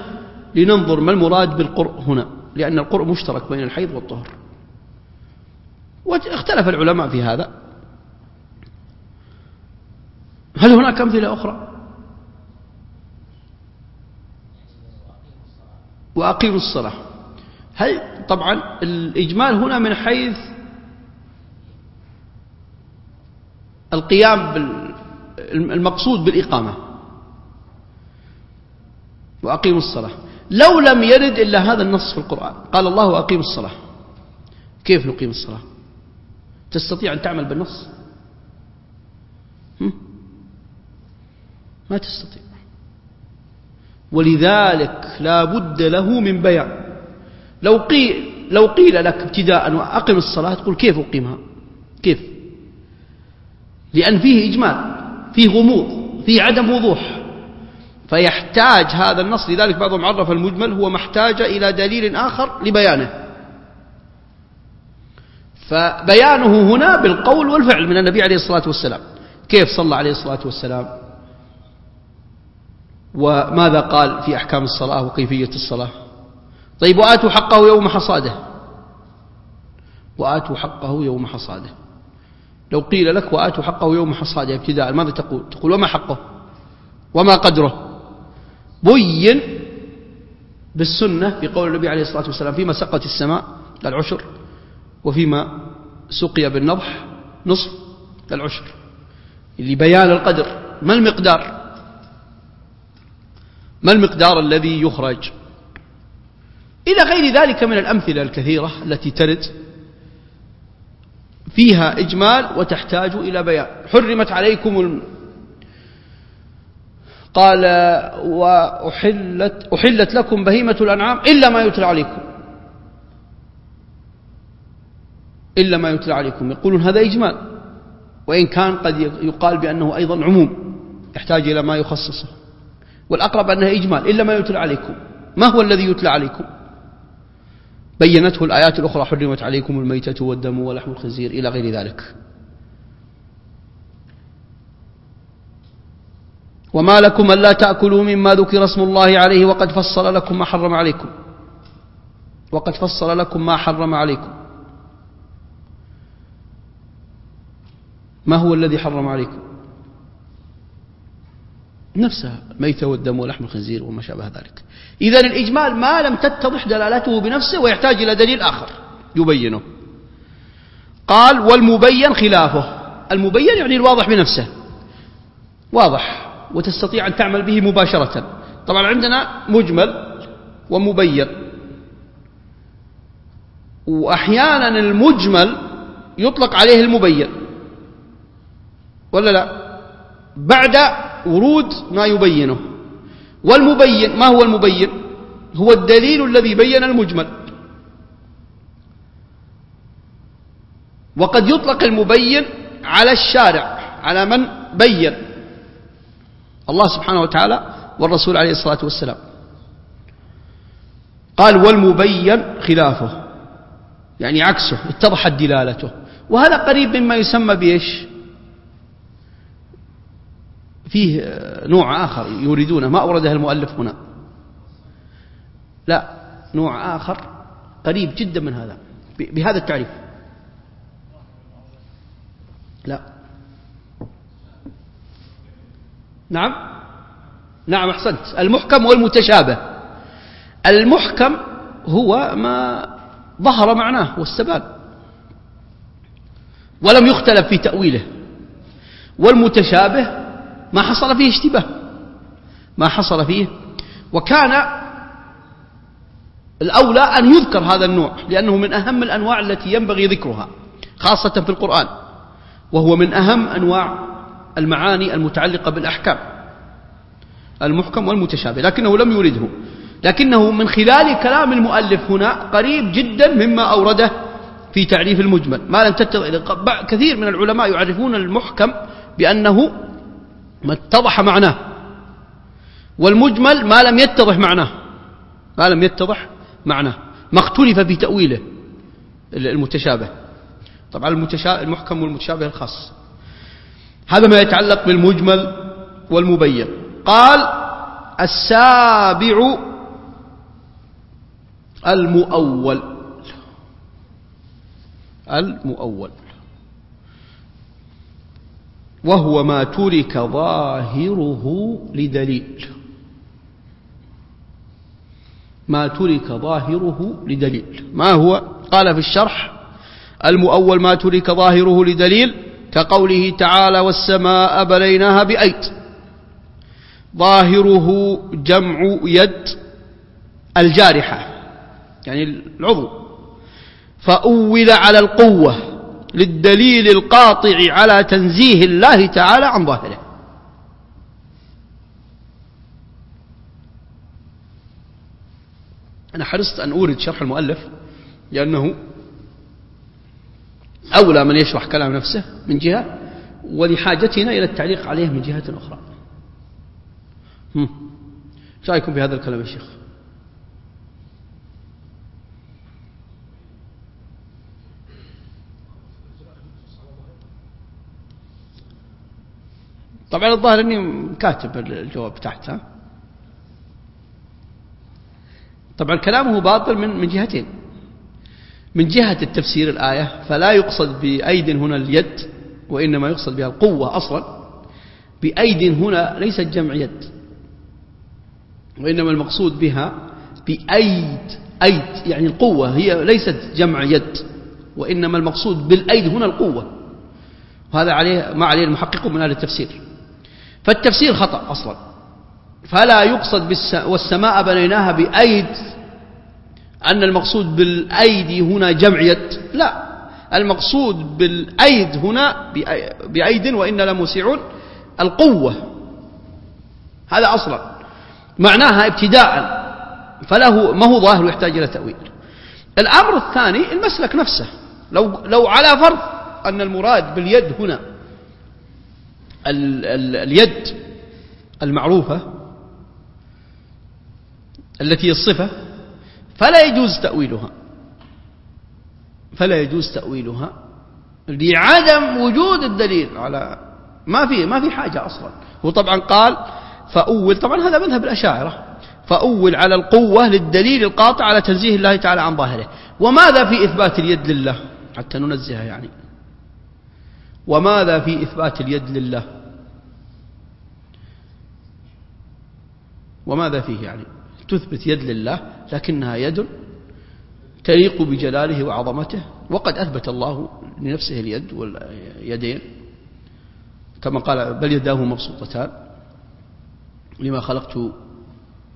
لننظر ما المراد بالقرء هنا لأن القرء مشترك بين الحيض والطهر. واختلف العلماء في هذا. هل هناك أمثلة أخرى؟ وأقيموا الصلاة. هل طبعا الإجمال هنا من حيث القيام المقصود بالإقامة. وأقيموا الصلاة. لو لم يرد إلا هذا النص في القرآن. قال الله أقيموا الصلاة. كيف نقيم الصلاة؟ تستطيع أن تعمل بالنص؟ ما تستطيع. ولذلك لا بد له من بيان. لو قيل, لو قيل لك ابتداء وأقم الصلاة تقول كيف أقيمها؟ كيف؟ لأن فيه إجمال فيه غموض فيه عدم وضوح. فيحتاج هذا النص لذلك بعضهم عرف المجمل هو محتاج إلى دليل آخر لبيانه. فبيانه هنا بالقول والفعل من النبي عليه الصلاة والسلام. كيف صلى عليه الصلاة والسلام؟ وماذا قال في أحكام الصلاة وكيفية الصلاة؟ طيب وآتوا حقه يوم حصاده. وآتوا حقه يوم حصاده. لو قيل لك وآتوا حقه يوم حصاده ابتداء ماذا تقول؟ تقول وما حقه؟ وما قدره؟ بين بالسنة في قول النبي عليه الصلاة والسلام فيما سقت السماء العشر وفيما سقي بالنضح نصف العشر. لبيان القدر ما المقدار؟ ما المقدار الذي يخرج؟ إلى غير ذلك من الأمثلة الكثيرة التي ترد فيها إجمال وتحتاج إلى بيان. حرمت عليكم قال وأحلت أحلت لكم بهيمة الأنعام إلا ما يتلى عليكم. إلا ما يتلى عليكم. يقولون هذا إجمال. وإن كان قد يقال بأنه أيضا عموم يحتاج إلى ما يخصصه. والأقرب أنها إجمال إلا ما يتلى عليكم. ما هو الذي يتلى عليكم؟ بينته الآيات الأخرى حرمت عليكم الميتة والدم ولحم الخنزير إلى غير ذلك. وما لكم ألا تأكلوا مما ذكر اسم الله عليه وقد فصل لكم ما حرم عليكم. وقد فصل لكم ما حرم عليكم. ما هو الذي حرم عليكم؟ نفسها الميتة والدم ولحم الخنزير وما شابه ذلك. إذا الإجمال ما لم تتضح دلالته بنفسه ويحتاج إلى دليل آخر يبينه. قال والمبين خلافه. المبين يعني الواضح بنفسه. واضح. وتستطيع أن تعمل به مباشرة. طبعا عندنا مجمل ومبين وأحيانا المجمل يطلق عليه المبين ولا لا؟ بعد ورود ما يبينه. والمبين ما هو المبين هو الدليل الذي بين المجمل. وقد يطلق المبين على الشارع على من بين. الله سبحانه وتعالى والرسول عليه الصلاة والسلام. قال والمبين خلافه. يعني عكسه اتضحت دلالته. وهذا قريب مما يسمى بإيش؟ فيه نوع آخر يريدونه. ما أورده المؤلف هنا. لا نوع آخر قريب جدا من هذا بهذا التعريف. لا. نعم؟ نعم أحسنت. المحكم والمتشابه. المحكم هو ما ظهر معناه واستبان ولم يختلف في تأويله. والمتشابه ما حصل فيه اشتباه. ما حصل فيه. وكان الأولى أن يذكر هذا النوع لأنه من أهم الأنواع التي ينبغي ذكرها خاصة في القرآن. وهو من أهم أنواع المعاني المتعلقة بالأحكام المحكم والمتشابه لكنه لم يورده. لكنه من خلال كلام المؤلف هنا قريب جدا مما أورده في تعريف المجمل. ما لم تتضح كثير من العلماء يعرفون المحكم بأنه ما اتضح معناه والمجمل ما لم يتضح معناه ما لم يتضح معناه ما اختلف في تأويله المتشابه. طبعا المحكم والمتشابه الخاص. هذا ما يتعلق بالمجمل والمبين. قال السابع المؤول. المؤول. وهو ما ترك ظاهره لدليل. ما ترك ظاهره لدليل. ما هو؟ قال في الشرح المؤول ما ترك ظاهره لدليل. كقوله تعالى والسماء بليناها بأيد. ظاهره جمع يد الجارحة يعني العضو. فأول على القوة للدليل القاطع على تنزيه الله تعالى عن ظاهره. أنا حرصت أن أورد شرح المؤلف لأنه أولى من يشرح كلام نفسه من جهة ولحاجتنا إلى التعليق عليه من جهة أخرى. إيش رأيكم في هذا الكلام يا شيخ؟ طبعا الظاهر إني كاتب الجواب تحت طبعا كلامه باطل من جهتين. من جهة التفسير الآية فلا يقصد بأيد هنا اليد وإنما يقصد بها القوة أصلا. بأيد هنا ليست جمع يد وإنما المقصود بها بأيد أيد يعني القوة هي ليست جمع يد وإنما المقصود بالأيد هنا القوة. وهذا عليه ما عليه المحقق من أهل التفسير. فالتفسير خطأ أصلا. فلا يقصد والسماء بنيناها بأيد أن المقصود بالأيدي هنا جمع يد. لا. المقصود بالأيد هنا بأيد وإن لموسعون القوة. هذا أصلا. معناها ابتداء. فله ما هو ظاهر ويحتاج إلى تأويل. الأمر الثاني المسلك نفسه. لو, لو على فرض أن المراد باليد هنا ال ال اليد المعروفة التي الصفة فلا يجوز تأويلها. فلا يجوز تأويلها لعدم وجود الدليل على ما في ما في حاجة أصلا. هو طبعا قال فأول طبعا هذا مذهب الأشاعرة. فأول على القوة للدليل القاطع على تنزيه الله تعالى عن ظاهره. وماذا في إثبات اليد لله؟ حتى ننزهها يعني. وماذا في إثبات اليد لله؟ وماذا فيه يعني؟ تثبت يد لله لكنها يد تليق بجلاله وعظمته وقد أثبت الله لنفسه اليد واليدين كما قال بل يداه مبسوطتان لما خلقت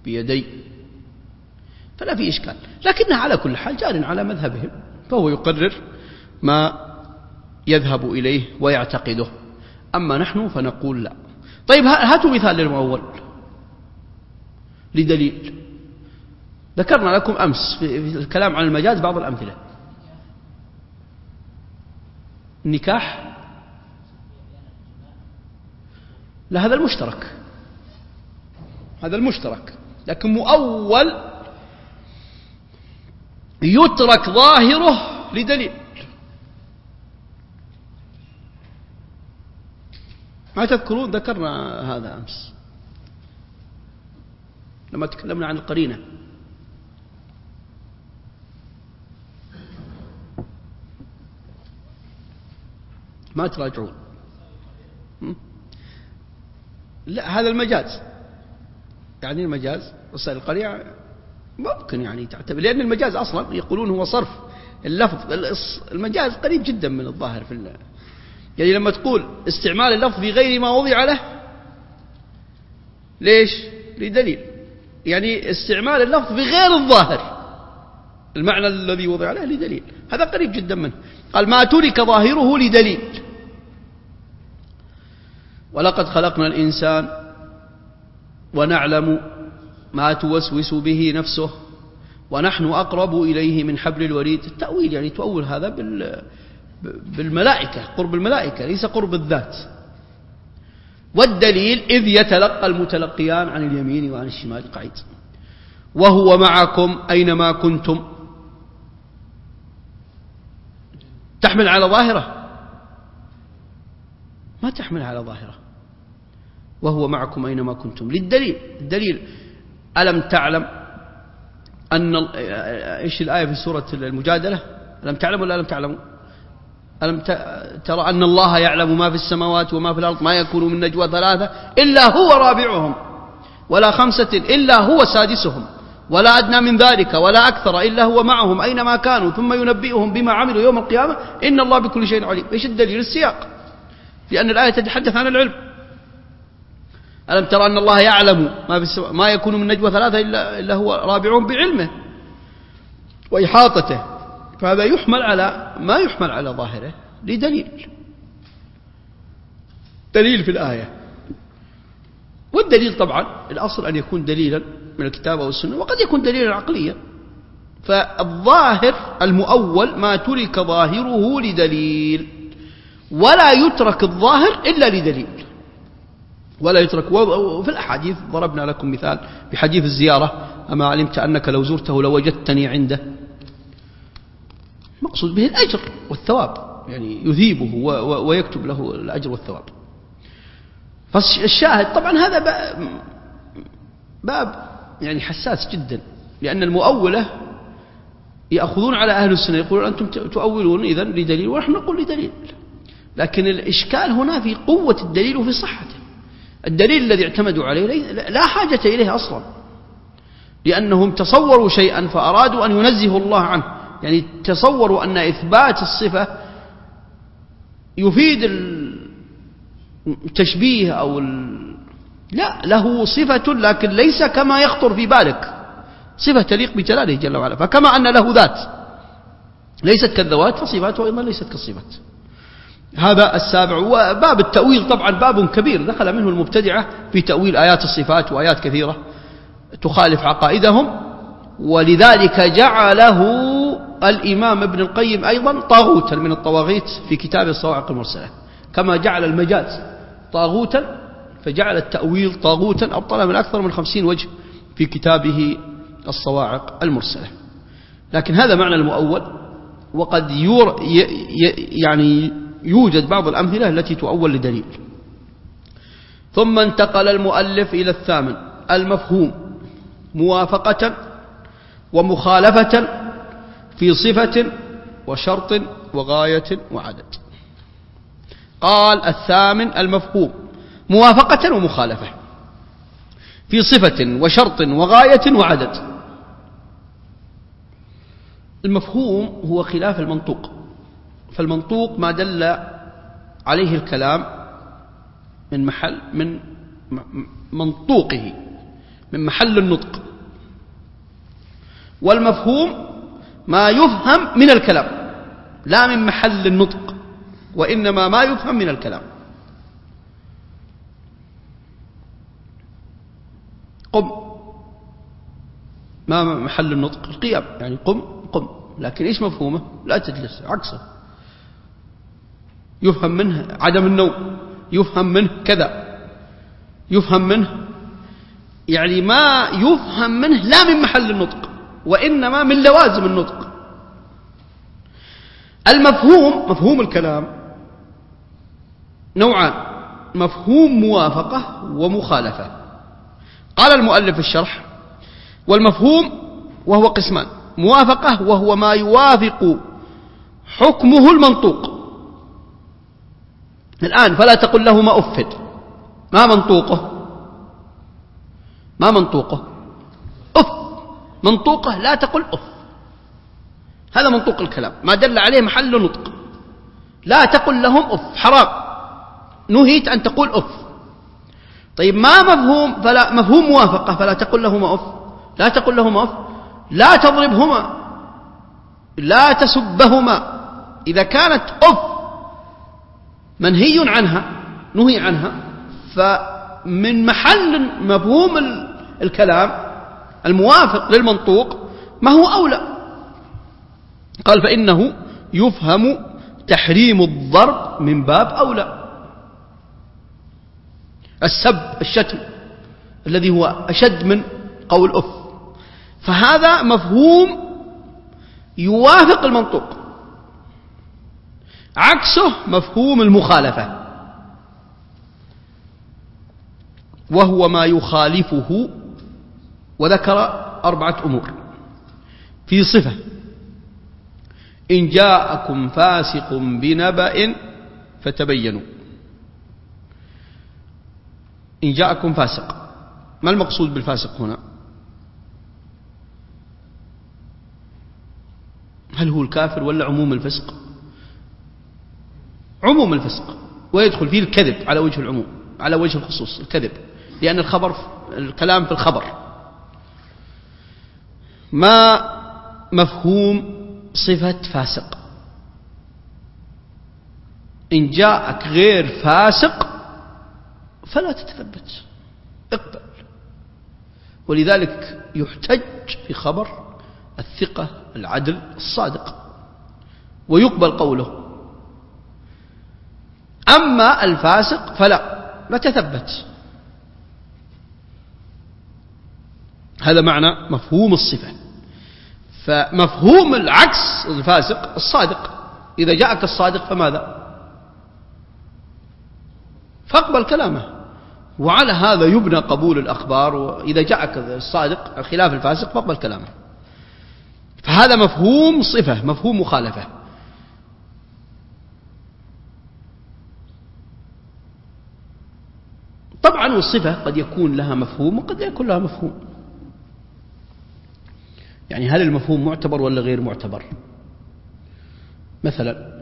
بيدي. فلا في إشكال. لكنها على كل حال جار على مذهبهم فهو يقرر ما يذهب إليه ويعتقده. أما نحن فنقول لا. طيب هاتوا مثال للمؤول لدليل. ذكرنا لكم أمس في الكلام عن المجاز بعض الأمثلة. النكاح لا هذا المشترك. هذا المشترك. لكن مؤول يترك ظاهره لدليل. ما تذكرون؟ ذكرنا هذا أمس. لما تكلمنا عن القرينة. ما تراجعون. لا هذا المجاز. يعني المجاز وسائل القرية ممكن يعني تعتبر لأن المجاز أصلا يقولون هو صرف. اللفظ المجاز قريب جدا من الظاهر في الله يعني لما تقول استعمال اللفظ في غير ما وضع له ليش؟ لدليل. يعني استعمال اللفظ في غير الظاهر المعنى الذي وضع له لدليل. هذا قريب جدا منه. قال ما ترك ظاهره لدليل. ولقد خلقنا الإنسان ونعلم ما توسوس به نفسه ونحن أقرب إليه من حبل الوريد. التأويل يعني تؤول هذا بال بالملائكة قرب الملائكة ليس قرب الذات. والدليل إذ يتلقى المتلقيان عن اليمين وعن الشمال قعيد. وهو معكم أينما كنتم. تحمل على ظاهرة. ما تحمل على ظاهرة. وهو معكم أينما كنتم. للدليل الدليل ألم تعلم أن إيش الآية في سورة المجادلة؟ ألم تعلم ولا ألم تعلموا ألم ترى أن الله يعلم ما في السماوات وما في الأرض ما يكون من نجوى ثلاثة؟ إلا هو رابعهم ولا خمسة إلا هو سادسهم ولا أدنى من ذلك ولا أكثر إلا هو معهم أينما كانوا ثم ينبئهم بما عملوا يوم القيامة. إن الله بكل شيء عليم. إيش الدليل؟ السياق. لأن الآية تتحدث عن العلم. ألم ترى أن الله يعلم ما, في ما يكون من نجوى ثلاثة إلا, إلا هو رابعهم بعلمه وإحاطته. فهذا يحمل على ما يحمل على ظاهره لدليل. دليل في الآية. والدليل طبعا الأصل أن يكون دليلا من الكتاب أو السنة وقد يكون دليلا عقليا. فالظاهر المؤول ما ترك ظاهره لدليل ولا يترك الظاهر إلا لدليل. ولا يترك. وفي الأحاديث ضربنا لكم مثال بحديث الزيارة. أما علمت أنك لو زرته لوجدتني عنده. مقصود به الأجر والثواب. يعني يثيبه ويكتب له الأجر والثواب. فالشاهد طبعا هذا باب يعني حساس جدا. لأن المؤولة يأخذون على أهل السنة. يقولون أنتم تؤولون إذن لدليل ونحن نقول لدليل. لكن الإشكال هنا في قوة الدليل وفي صحته. الدليل الذي اعتمدوا عليه لا حاجة إليه أصلا. لأنهم تصوروا شيئا فأرادوا أن ينزهوا الله عنه. يعني تصوروا أن إثبات الصفة يفيد التشبيه أو ال... لا له صفة لكن ليس كما يخطر في بالك. صفة تليق بجلاله جل وعلا. فكما أن له ذات ليست كالذوات فصفاته أيضا ليست كالصفات. هذا السابع. وباب التأويل طبعا باب كبير. دخل منه المبتدعة في تأويل آيات الصفات وآيات كثيرة تخالف عقائدهم. ولذلك جعله الإمام ابن القيم أيضا طاغوتا من الطواغيت في كتاب الصواعق المرسلة. كما جعل المجاز طاغوتا فجعل التأويل طاغوتا أبطل من أكثر من خمسين وجه في كتابه الصواعق المرسلة. لكن هذا معنى المؤول. وقد يور يعني يوجد بعض الأمثلة التي تؤول لدليل. ثم انتقل المؤلف إلى الثامن المفهوم موافقة ومخالفة في صفة وشرط وغاية وعدد. قال الثامن المفهوم موافقة ومخالفة في صفة وشرط وغاية وعدد. المفهوم هو خلاف المنطوق. فالمنطوق ما دل عليه الكلام من محل من منطوقه من محل النطق. والمفهوم ما يفهم من الكلام لا من محل النطق وإنما ما يفهم من الكلام. قم. ما محل النطق؟ القيام. يعني قم قم. لكن إيش مفهومه؟ لا تجلس عكسه. يفهم منه عدم النوم يفهم منه كذا يفهم منه يعني ما يفهم منه لا من محل النطق وإنما من لوازم النطق. المفهوم مفهوم الكلام نوعان مفهوم موافقة ومخالفة. قال المؤلف الشرح والمفهوم وهو قسمان موافقة وهو ما يوافق حكمه المنطوق. الآن فلا تقل لهما أف. ما منطوقه. ما منطوقه. أف. منطوقه لا تقل أف. هذا منطوق الكلام. ما دل عليه محل نطق. لا تقل لهم أف. حرام. نهيت أن تقول أف. طيب ما مفهوم؟ فلا مفهوم موافقة. فلا تقل لهما أف. لا تقل لهما أف. لا تضربهما. لا تسبهما. إذا كانت أف منهي عنها نهي عنها. فمن محل مفهوم الكلام الموافق للمنطوق ما هو أولى. قال فإنه يفهم تحريم الضرب من باب أولى. السب الشتم الذي هو أشد من قول أف. فهذا مفهوم يوافق المنطوق. عكسه مفهوم المخالفة. وهو ما يخالفه وذكر أربعة أمور. في صفة إن جاءكم فاسق بنبأ فتبينوا. إن جاءكم فاسق. ما المقصود بالفاسق هنا؟ هل هو الكافر ولا عموم الفسق؟ عموم الفسق ويدخل فيه الكذب على وجه العموم على وجه الخصوص الكذب لأن الخبر الكلام في الخبر. ما مفهوم صفة فاسق؟ إن جاءك غير فاسق فلا تتثبت. اقبل. ولذلك يحتج في خبر الثقة العدل الصادق. ويقبل قوله. أما الفاسق فلا لا تثبت. هذا معنى مفهوم الصفة. فمفهوم العكس الفاسق الصادق. إذا جاءك الصادق فماذا؟ فاقبل كلامه. وعلى هذا يبنى قبول الأخبار. وإذا جاءك الصادق خلاف الفاسق فاقبل كلامه. فهذا مفهوم صفة مفهوم مخالفة. طبعا والصفة قد يكون لها مفهوم وقد لا يكون لها مفهوم. يعني هل المفهوم معتبر ولا غير معتبر؟ مثلا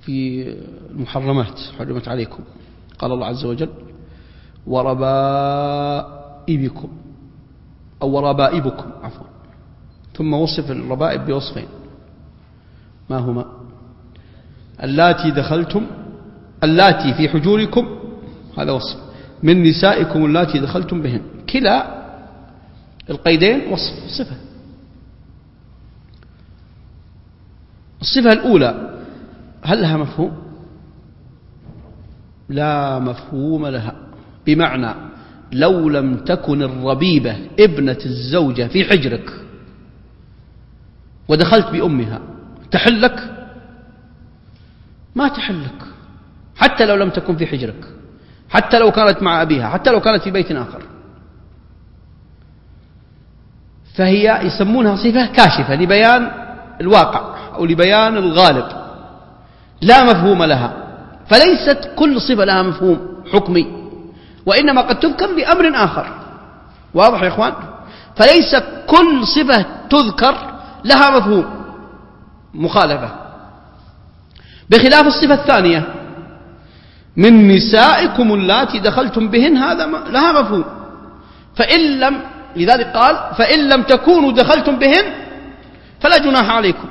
في المحرمات حرمت عليكم. قال الله عز وجل وربائبكم أو وربائبكم عفوا. ثم وصف الربائب بوصفين. ما هما؟ اللاتي دخلتم اللاتي في حجوركم هذا وصف. من نسائكم اللاتي دخلتم بهن. كلا القيدين وصف صفة. الصفة الأولى هل لها مفهوم؟ لا مفهوم لها. بمعنى لو لم تكن الربيبة ابنة الزوجة في حجرك ودخلت بأمها تحلك؟ ما تحلك. حتى لو لم تكن في حجرك حتى لو كانت مع أبيها حتى لو كانت في بيت آخر. فهي يسمونها صفة كاشفة لبيان الواقع أو لبيان الغالب. لا مفهوم لها. فليست كل صفة لها مفهوم حكمي. وإنما قد تذكر لأمر آخر. واضح يا إخوان؟ فليس كل صفة تذكر لها مفهوم. مخالفة. بخلاف الصفة الثانية من نسائكم اللاتي دخلتم بهن هذا لها مفهوم. فإن لم لذلك قال فإن لم تكونوا دخلتم بهن فلا جناح عليكم.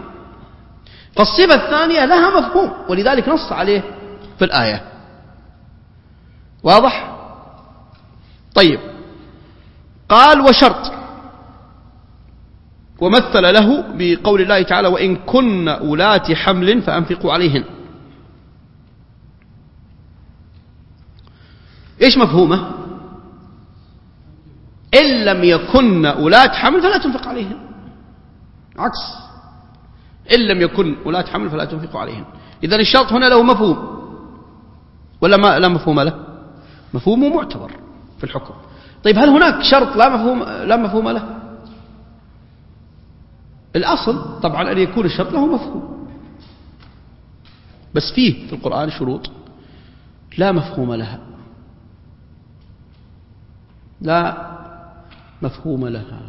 فالصفة الثانية لها مفهوم ولذلك نص عليه في الآية. واضح؟ طيب. قال وشرط. ومثل له بقول الله تعالى وإن كن أولات حمل فأنفقوا عليهن. إيش مفهومه؟ إن لم يكن أولاد حمل فلا تنفق عليهن عكس. إن لم يكن أولاد حمل فلا تنفق عليهن إذا الشرط هنا له مفهوم. ولا ما لا مفهوم له؟ مفهومه معتبر في الحكم. طيب هل هناك شرط لا مفهوم لا مفهوم له؟ الأصل طبعا أن يكون الشرط له مفهوم. بس فيه في القرآن شروط لا مفهوم لها. لا مفهوم لها.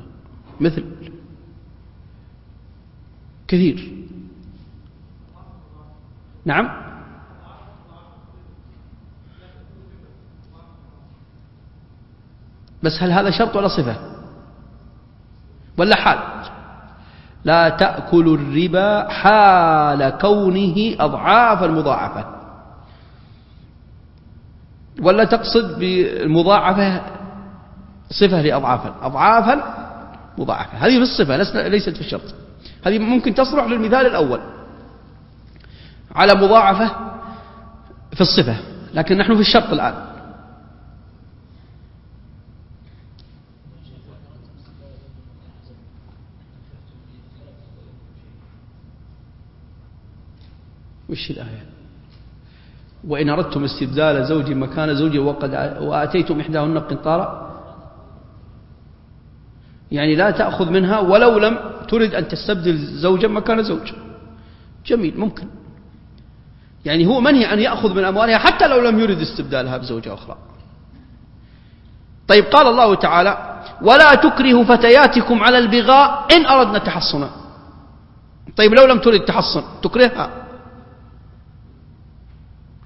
مثل كثير. نعم. بس هل هذا شرط ولا صفة؟ ولا حال؟ لا تأكل الربا حال كونه أضعاف المضاعفة ولا تقصد بالمضاعفة صفة لأضعافا. أضعافا مضاعفة. هذه في الصفة ليست في الشرط. هذه ممكن تصلح للمثال الأول. على مضاعفة في الصفة لكن نحن في الشرط الآن. وش الآية؟ وإن أردتم استبدال زوج مكان زوج وقد وآتيتم إحداهن قنطارا يعني لا تأخذ منها ولو لم ترد أن تستبدل زوجا مكان زوج. جميل ممكن. يعني هو منهي أن يأخذ من أموالها حتى لو لم يرد استبدالها بزوجة أخرى. طيب قال الله تعالى ولا تكرهوا فتياتكم على البغاء إن أردنا تحصنا. طيب لو لم ترد تحصن تكرهها؟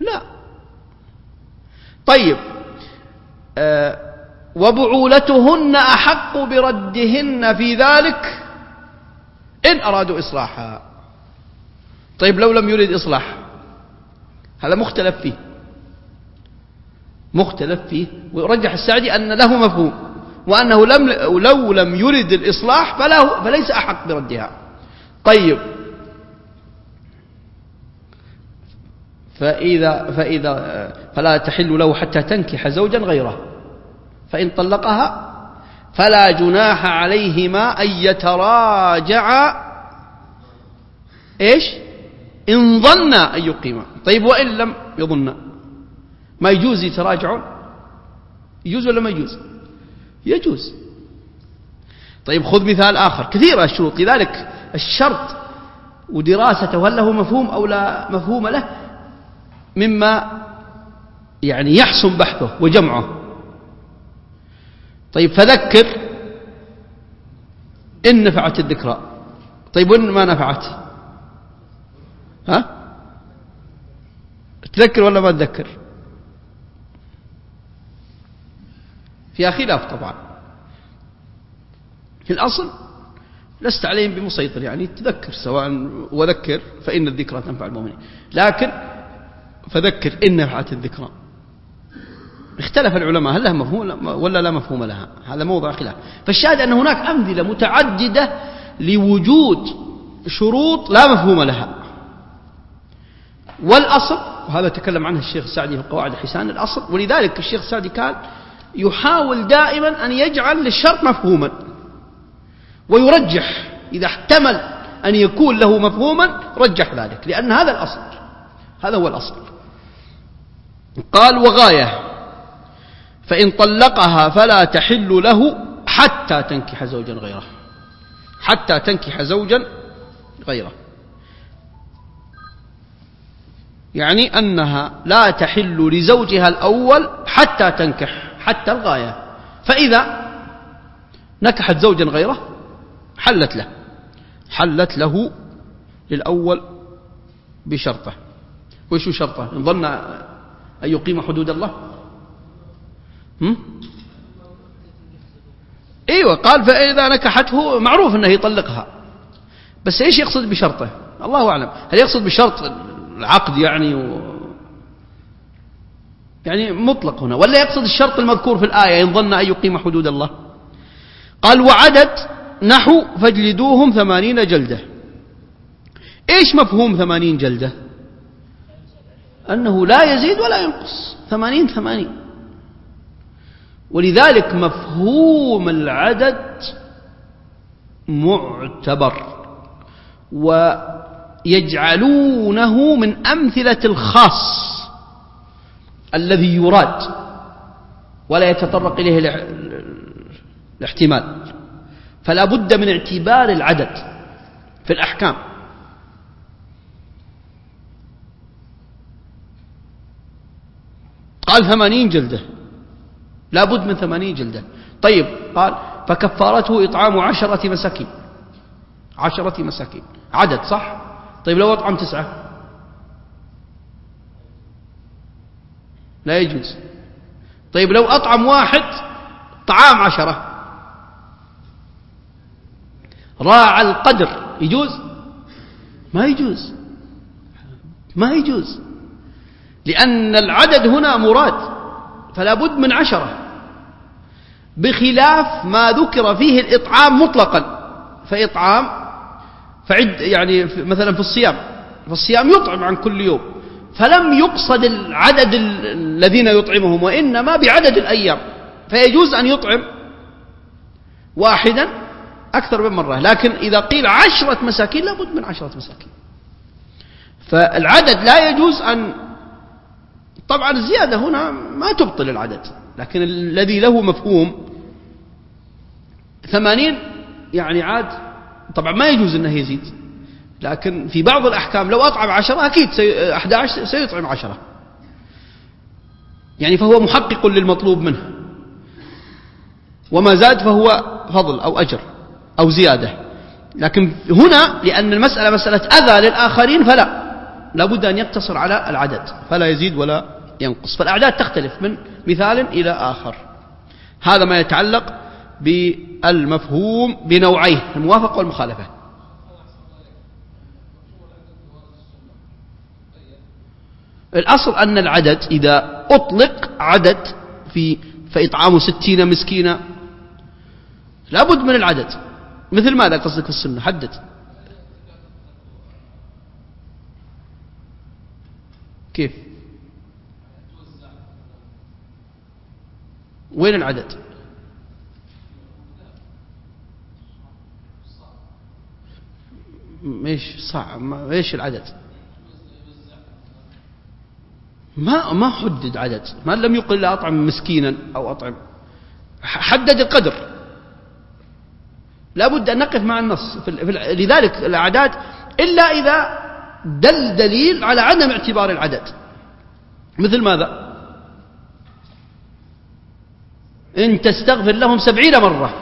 لا. طيب آه وبعولتهن أحق بردهن في ذلك إن أرادوا إصلاحا. طيب لو لم يرد إصلاح هذا مختلف فيه. مختلف فيه. ويرجح السعدي أن له مفهوم وأنه لم لو لم يرد الإصلاح فله فليس أحق بردها. طيب. فإذا, فإذا فلا تحل له حتى تنكح زوجا غيره. فإن طلقها فلا جناح عليهما أن يتراجعا. إيش؟ إن ظنا أن يقيما. طيب وإن لم يظن. ما يجوز يتراجعون يجوز ولا ما يجوز؟ يجوز. طيب خذ مثال آخر. كثيرة الشروط. لذلك الشرط ودراسته هل له مفهوم أو لا مفهوم له مما يعني يحسن بحثه وجمعه. طيب فذكر إن نفعت الذكرى. طيب وإن ما نفعت؟ ها؟ تذكر ولا ما تذكر؟ فيها خلاف طبعا. في الأصل لست عليهم بمسيطر يعني تذكر سواء وذكر فإن الذكرى تنفع المؤمنين. لكن فذكر إن نفعت الذكرى. اختلف العلماء هل لها مفهوم؟ ولا لا مفهوم لها. هذا موضع خلاف. فالشاهد أن هناك أمثلة متعددة لوجود شروط لا مفهوم لها. والأصل وهذا تكلم عنه الشيخ السعدي في قواعد الحسان الأصل. ولذلك الشيخ السعدي كان يحاول دائما أن يجعل للشرط مفهوما ويرجح. إذا احتمل أن يكون له مفهوما رجح ذلك لأن هذا الأصل. هذا هو الأصل. قال وغاية. فإن طلقها فلا تحل له حتى تنكح زوجا غيره. حتى تنكح زوجا غيره. يعني أنها لا تحل لزوجها الأول حتى تنكح حتى الغاية. فإذا نكحت زوجا غيره حلت له حلت له للأول بشرطه. وش شرطه؟ إن ظن أن يقيم حدود الله؟ هم؟ إيوه قال فإذا نكحته معروف إنه يطلقها. بس إيش يقصد بشرطه؟ الله أعلم. هل يقصد بشرط العقد يعني و... يعني مطلق هنا ولا يقصد الشرط المذكور في الآية إن ظن أن يقيم حدود الله؟ قال وعدد نحو فاجلدوهم ثمانين جلدة. إيش مفهوم ثمانين جلدة؟ أنه لا يزيد ولا ينقص. ثمانين ثمانين. ولذلك مفهوم العدد معتبر ويجعلونه من أمثلة الخاص الذي يراد ولا يتطرق إليه الاحتمال. فلا بد من اعتبار العدد في الأحكام. قال ثمانين جلدة. لا بد من ثمانين جلدة. طيب قال فكفارته إطعام عشرة مساكين. عشرة مساكين. عدد صح؟ طيب لو أطعم تسعة؟ لا يجوز. طيب لو أطعم واحد طعام عشرة. راعى القدر. يجوز؟ ما يجوز. ما يجوز. لأن العدد هنا مراد. فلا بد من عشرة بخلاف ما ذكر فيه الإطعام مطلقا. فإطعام فعد يعني مثلا في الصيام في الصيام يطعم عن كل يوم فلم يقصد العدد الذين يطعمهم وإنما بعدد الأيام فيجوز أن يطعم واحدا أكثر من مرة. لكن إذا قيل عشرة مساكين لابد من عشرة مساكين. فالعدد لا يجوز أن طبعا الزيادة هنا ما تبطل العدد لكن الذي له مفهوم ثمانين يعني عاد طبعا ما يجوز أنه يزيد لكن في بعض الأحكام لو أطعم عشرة أكيد سي... 11 سيطعم عشرة. يعني فهو محقق للمطلوب منه. وما زاد فهو فضل أو أجر أو زيادة. لكن هنا لأن المسألة مسألة أذى للآخرين فلا لابد أن يقتصر على العدد فلا يزيد ولا ينقص. فالأعداد تختلف من مثال إلى آخر. هذا ما يتعلق بالمفهوم بنوعيه الموافقة والمخالفة. الأصل أن العدد إذا أطلق عدد في فإطعام ستين مسكينة لابد من العدد. مثل ماذا قصدك في السنة؟ حدد. كيف؟ وين العدد؟ إيش صع إيش العدد؟ ما ما حدد عدد ما لم يقل أطعم مسكينا أو أطعم حدد القدر. لابد أن نقف مع النص لذلك الأعداد إلا إذا دل دليل على عدم اعتبار العدد. مثل ماذا؟ إن تستغفر لهم سبعين مرة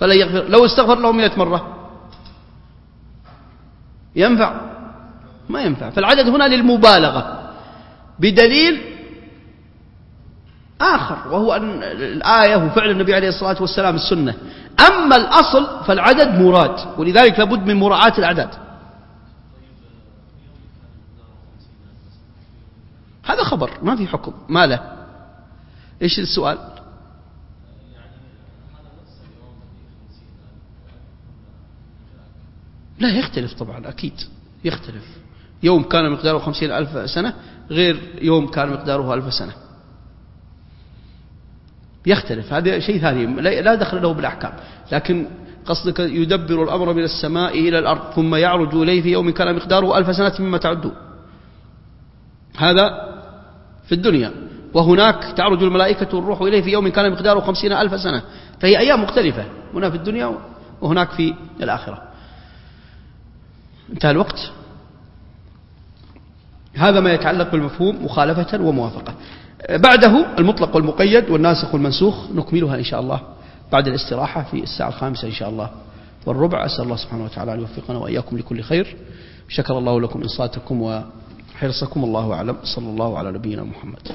فلا يغفر لو استغفر لهم مئة مرة. ينفع؟ ما ينفع. فالعدد هنا للمبالغة. بدليل آخر وهو أن الآية وفعل النبي عليه الصلاة والسلام السنة. أما الأصل فالعدد مراد ولذلك لابد من مراعاة الأعداد. هذا خبر ما في حكم. ما له إيش السؤال؟ لا يختلف طبعا أكيد يختلف. يوم كان مقداره خمسين ألف سنة غير يوم كان مقداره ألف سنة. يختلف. هذا شيء ثاني لا دخل له بالأحكام. لكن قصدك يدبر الأمر من السماء إلى الأرض ثم يعرج إليه في يوم كان مقداره ألف سنة مما تعدون هذا في الدنيا. وهناك تعرج الملائكة والروح إليه في يوم كان مقداره خمسين ألف سنة. فهي أيام مختلفة. هنا في الدنيا وهناك في الآخرة. انتهى الوقت. هذا ما يتعلق بالمفهوم مخالفة وموافقة. بعده المطلق والمقيد والناسخ والمنسوخ نكملها إن شاء الله بعد الاستراحة في الساعة الخامسة إن شاء الله والربع. أسأل الله سبحانه وتعالى أن يوفقنا وإياكم لكل خير. شكر الله لكم إنصاتكم وحرصكم. الله أعلم. صلى الله على نبينا محمد.